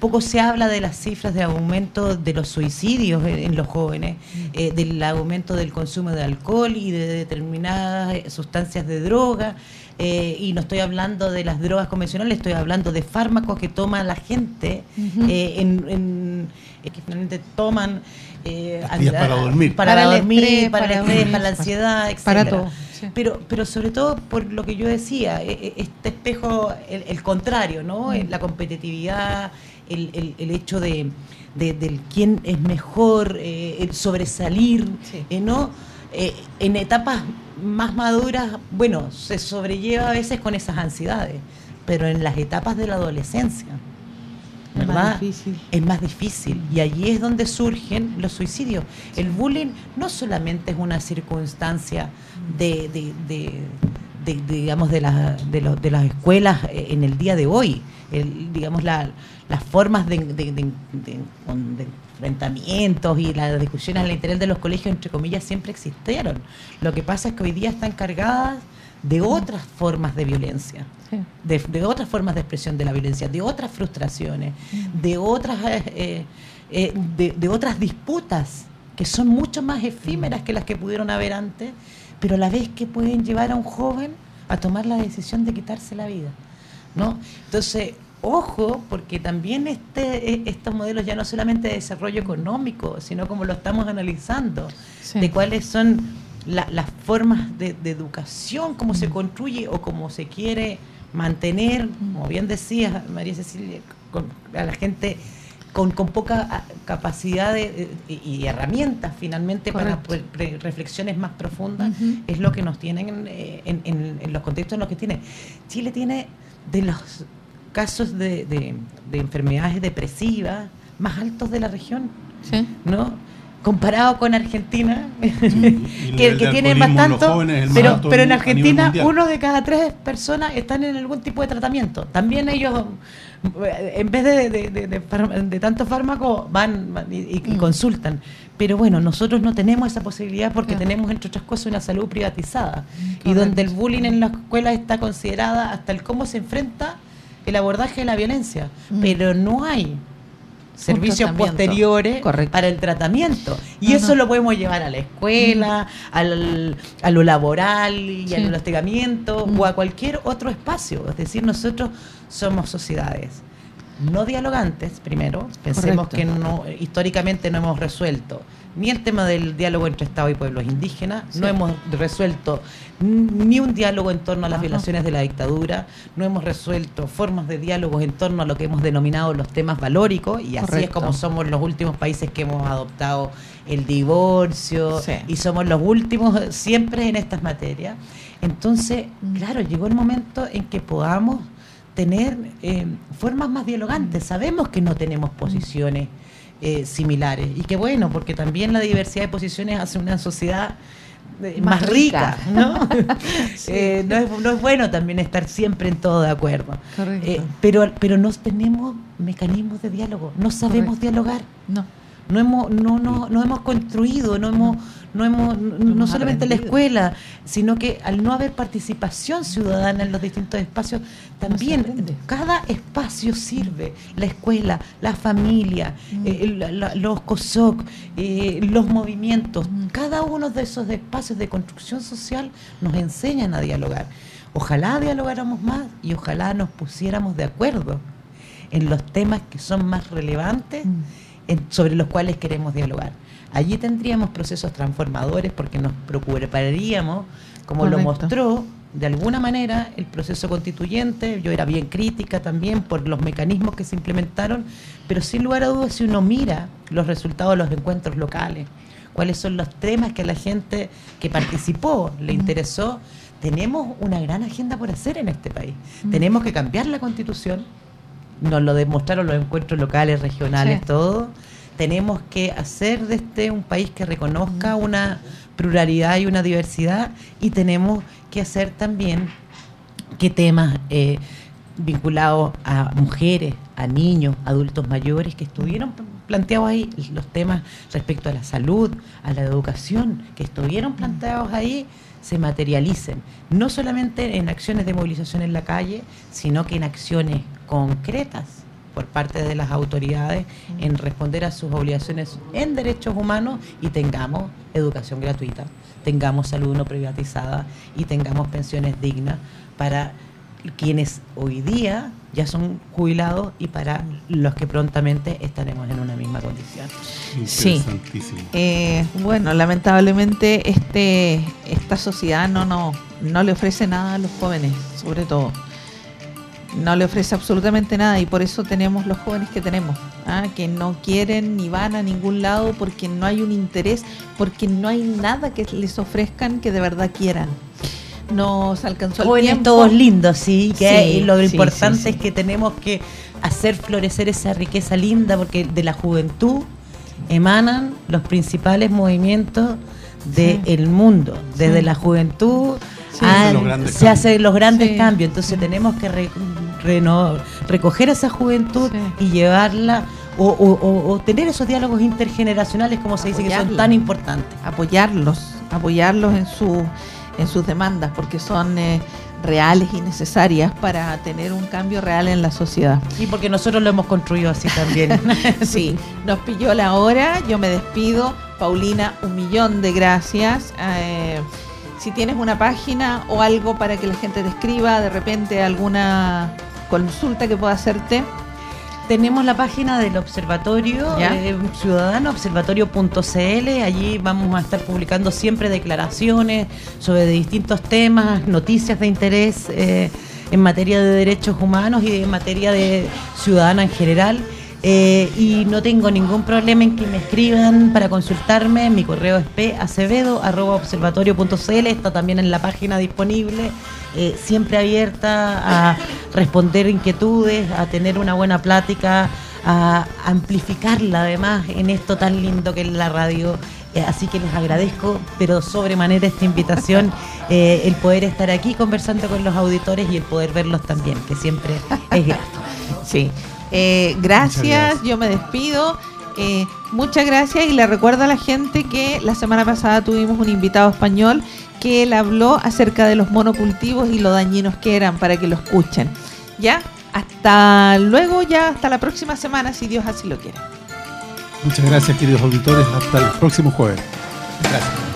poco se habla de las cifras de aumento de los suicidios en, los jóvenes, mm. eh, del aumento del consumo de alcohol y de determinadas eh, sustancias de droga. y no estoy hablando de las drogas convencionales, estoy hablando de fármacos que toma la gente en, que finalmente toman eh, para dormir. Para, dormir, para, para, la ansiedad, etc. Para todo. Pero, pero sobre todo por lo que yo decía, e, e, este espejo, el, contrario, ¿no? Mm. La competitividad, el, el, hecho de, del quién es mejor, eh, el sobresalir, eh, ¿no? en etapas más maduras, bueno, se sobrelleva a veces con esas ansiedades, pero en las etapas de la adolescencia es más difícil. Es más difícil. Y allí es donde surgen los suicidios. El bullying no solamente es una circunstancia de, de, digamos, de, la, de, de, las escuelas eh, en el día de hoy. El, digamos, la, las formas de, enfrentamientos y las discusiones al interior de los colegios, entre comillas, siempre existieron. Lo que pasa es que hoy día están cargadas de otras formas de violencia, de, otras formas de expresión de la violencia, de otras frustraciones, de otras, eh, eh, de, otras disputas que son mucho más efímeras que las que pudieron haber antes, pero a la vez que pueden llevar a un joven a tomar la decisión de quitarse la vida. ¿no? Entonces, ojo, porque también este, e, estos modelos ya no solamente de desarrollo económico, sino como lo estamos analizando, de cuáles son las formas de, educación, cómo se mm. construye o cómo se quiere mantener, como bien decía María Cecilia, a la gente con, poca ah, capacidad y herramientas finalmente para reflexiones más profundas, es lo que nos tienen eh, en, los contextos en los que tiene. Chile tiene de los casos de, enfermedades depresivas más altos de la región, ¿no? Comparado con Argentina, que, tienen bastante, pero, pero en Argentina uno de cada tres personas están en algún tipo de tratamiento. También ellos, en vez de, de, tanto fármaco, van, y, mm. consultan. Pero bueno, nosotros no tenemos esa posibilidad porque tenemos, entre otras cosas, una salud privatizada. Y donde el bullying en la escuela está considerada hasta el cómo se enfrenta el abordaje de la violencia. Mm. Pero no hay servicios posteriores para el tratamiento. Y eso lo podemos llevar a la escuela, al, a lo laboral y al hostigamiento o a cualquier otro espacio. Es decir, nosotros somos sociedades no dialogantes, primero, pensemos que no históricamente no hemos resuelto ni el tema del diálogo entre Estado y pueblos indígenas, no hemos resuelto ni un diálogo en torno a las violaciones de la dictadura, no hemos resuelto formas de diálogo en torno a lo que hemos denominado los temas valóricos, y así es como somos los últimos países que hemos adoptado el divorcio, y somos los últimos siempre en estas materias. Entonces, mm. claro, llegó el momento en que podamos tener eh, formas más dialogantes. Sabemos que no tenemos posiciones eh, similares. Y qué bueno, porque también la diversidad de posiciones hace una sociedad eh, Más más, rica, rica. ¿no? Eh, no, es, no es bueno también estar siempre en todo de acuerdo. Eh, pero, pero no tenemos mecanismos de diálogo, no sabemos Correcto. dialogar. No. No hemos, no, no, no hemos construido, no hemos, no hemos, no, solamente en la escuela, sino que al no haber participación ciudadana en los distintos espacios, también cada espacio sirve. La escuela, la familia, Mm. eh, la- la- los COSOC, eh, los movimientos, cada uno de esos espacios de construcción social nos enseñan a dialogar. Ojalá dialogáramos más y ojalá nos pusiéramos de acuerdo en los temas que son más relevantes Mm. En- sobre los cuales queremos dialogar. Allí tendríamos procesos transformadores porque nos preocuparíamos, como lo mostró de alguna manera el proceso constituyente. Yo era bien crítica también por los mecanismos que se implementaron, pero sin lugar a dudas, si uno mira los resultados de los encuentros locales, cuáles son los temas que a la gente que participó le interesó, tenemos una gran agenda por hacer en este país. Tenemos que cambiar la constitución, nos lo demostraron los encuentros locales, regionales, Sí. todo. Tenemos que hacer de este un país que reconozca una pluralidad y una diversidad y tenemos que hacer también que temas eh, vinculados a mujeres, a niños, adultos mayores que estuvieron planteados ahí, los temas respecto a la salud, a la educación, que estuvieron planteados ahí, se materialicen, no solamente en acciones de movilización en la calle, sino que en acciones concretas por parte de las autoridades en responder a sus obligaciones en derechos humanos y tengamos educación gratuita, tengamos salud no privatizada y tengamos pensiones dignas para quienes hoy día ya son jubilados y para los que prontamente estaremos en una misma condición. Sí. Interesantísimo. Eh, bueno, lamentablemente este esta sociedad no, no, no le ofrece nada a los jóvenes, sobre todo. No le ofrece absolutamente nada y por eso tenemos los jóvenes que tenemos, ¿ah? que no quieren ni van a ningún lado porque no hay un interés, porque no hay nada que les ofrezcan que de verdad quieran. Nos alcanzó el Jóvenes tiempo. todos lindos, sí, que Sí, y lo sí, importante sí, sí. es que tenemos que hacer florecer esa riqueza linda porque de la juventud emanan los principales movimientos del mundo. Desde la juventud Sí. a- Se hacen los grandes se hacen los grandes Sí. cambios. Entonces tenemos que re- reno- recoger esa juventud Sí. y llevarla o, o- tener esos diálogos intergeneracionales, como se dice, que son tan importantes. apoyarlos, apoyarlos en su en sus demandas porque son eh, reales y necesarias para tener un cambio real en la sociedad. Y porque nosotros lo hemos construido así también. Sí, nos pilló la hora, yo me despido. Paulina, un millón de gracias. Eh, si tienes una página o algo para que la gente te escriba, de repente alguna consulta que pueda hacerte. Tenemos la página del Observatorio eh, Ciudadano, observatorio.cl. Allí vamos a estar publicando siempre declaraciones sobre distintos temas, noticias de interés eh, en materia de derechos humanos y en materia de ciudadana en general. Eh, y no tengo ningún problema en que me escriban para consultarme. Mi correo es pacevedo.observatorio.cl. Está también en la página disponible. eh, siempre abierta a responder inquietudes, a tener una buena plática, a amplificarla además en esto tan lindo que es la radio. Eh, así que les agradezco, pero sobremanera esta invitación, el poder estar aquí conversando con los auditores y el poder verlos también, que siempre es grato. Sí. Eh, gracias, gracias. yo me despido. Eh, muchas gracias y le recuerdo a la gente que la semana pasada tuvimos un invitado español que él habló acerca de los monocultivos y lo dañinos que eran para que lo escuchen. ¿Ya? Hasta luego, ya hasta la próxima semana, si Dios así lo quiere. Muchas gracias, queridos auditores. Hasta el próximo jueves. Gracias.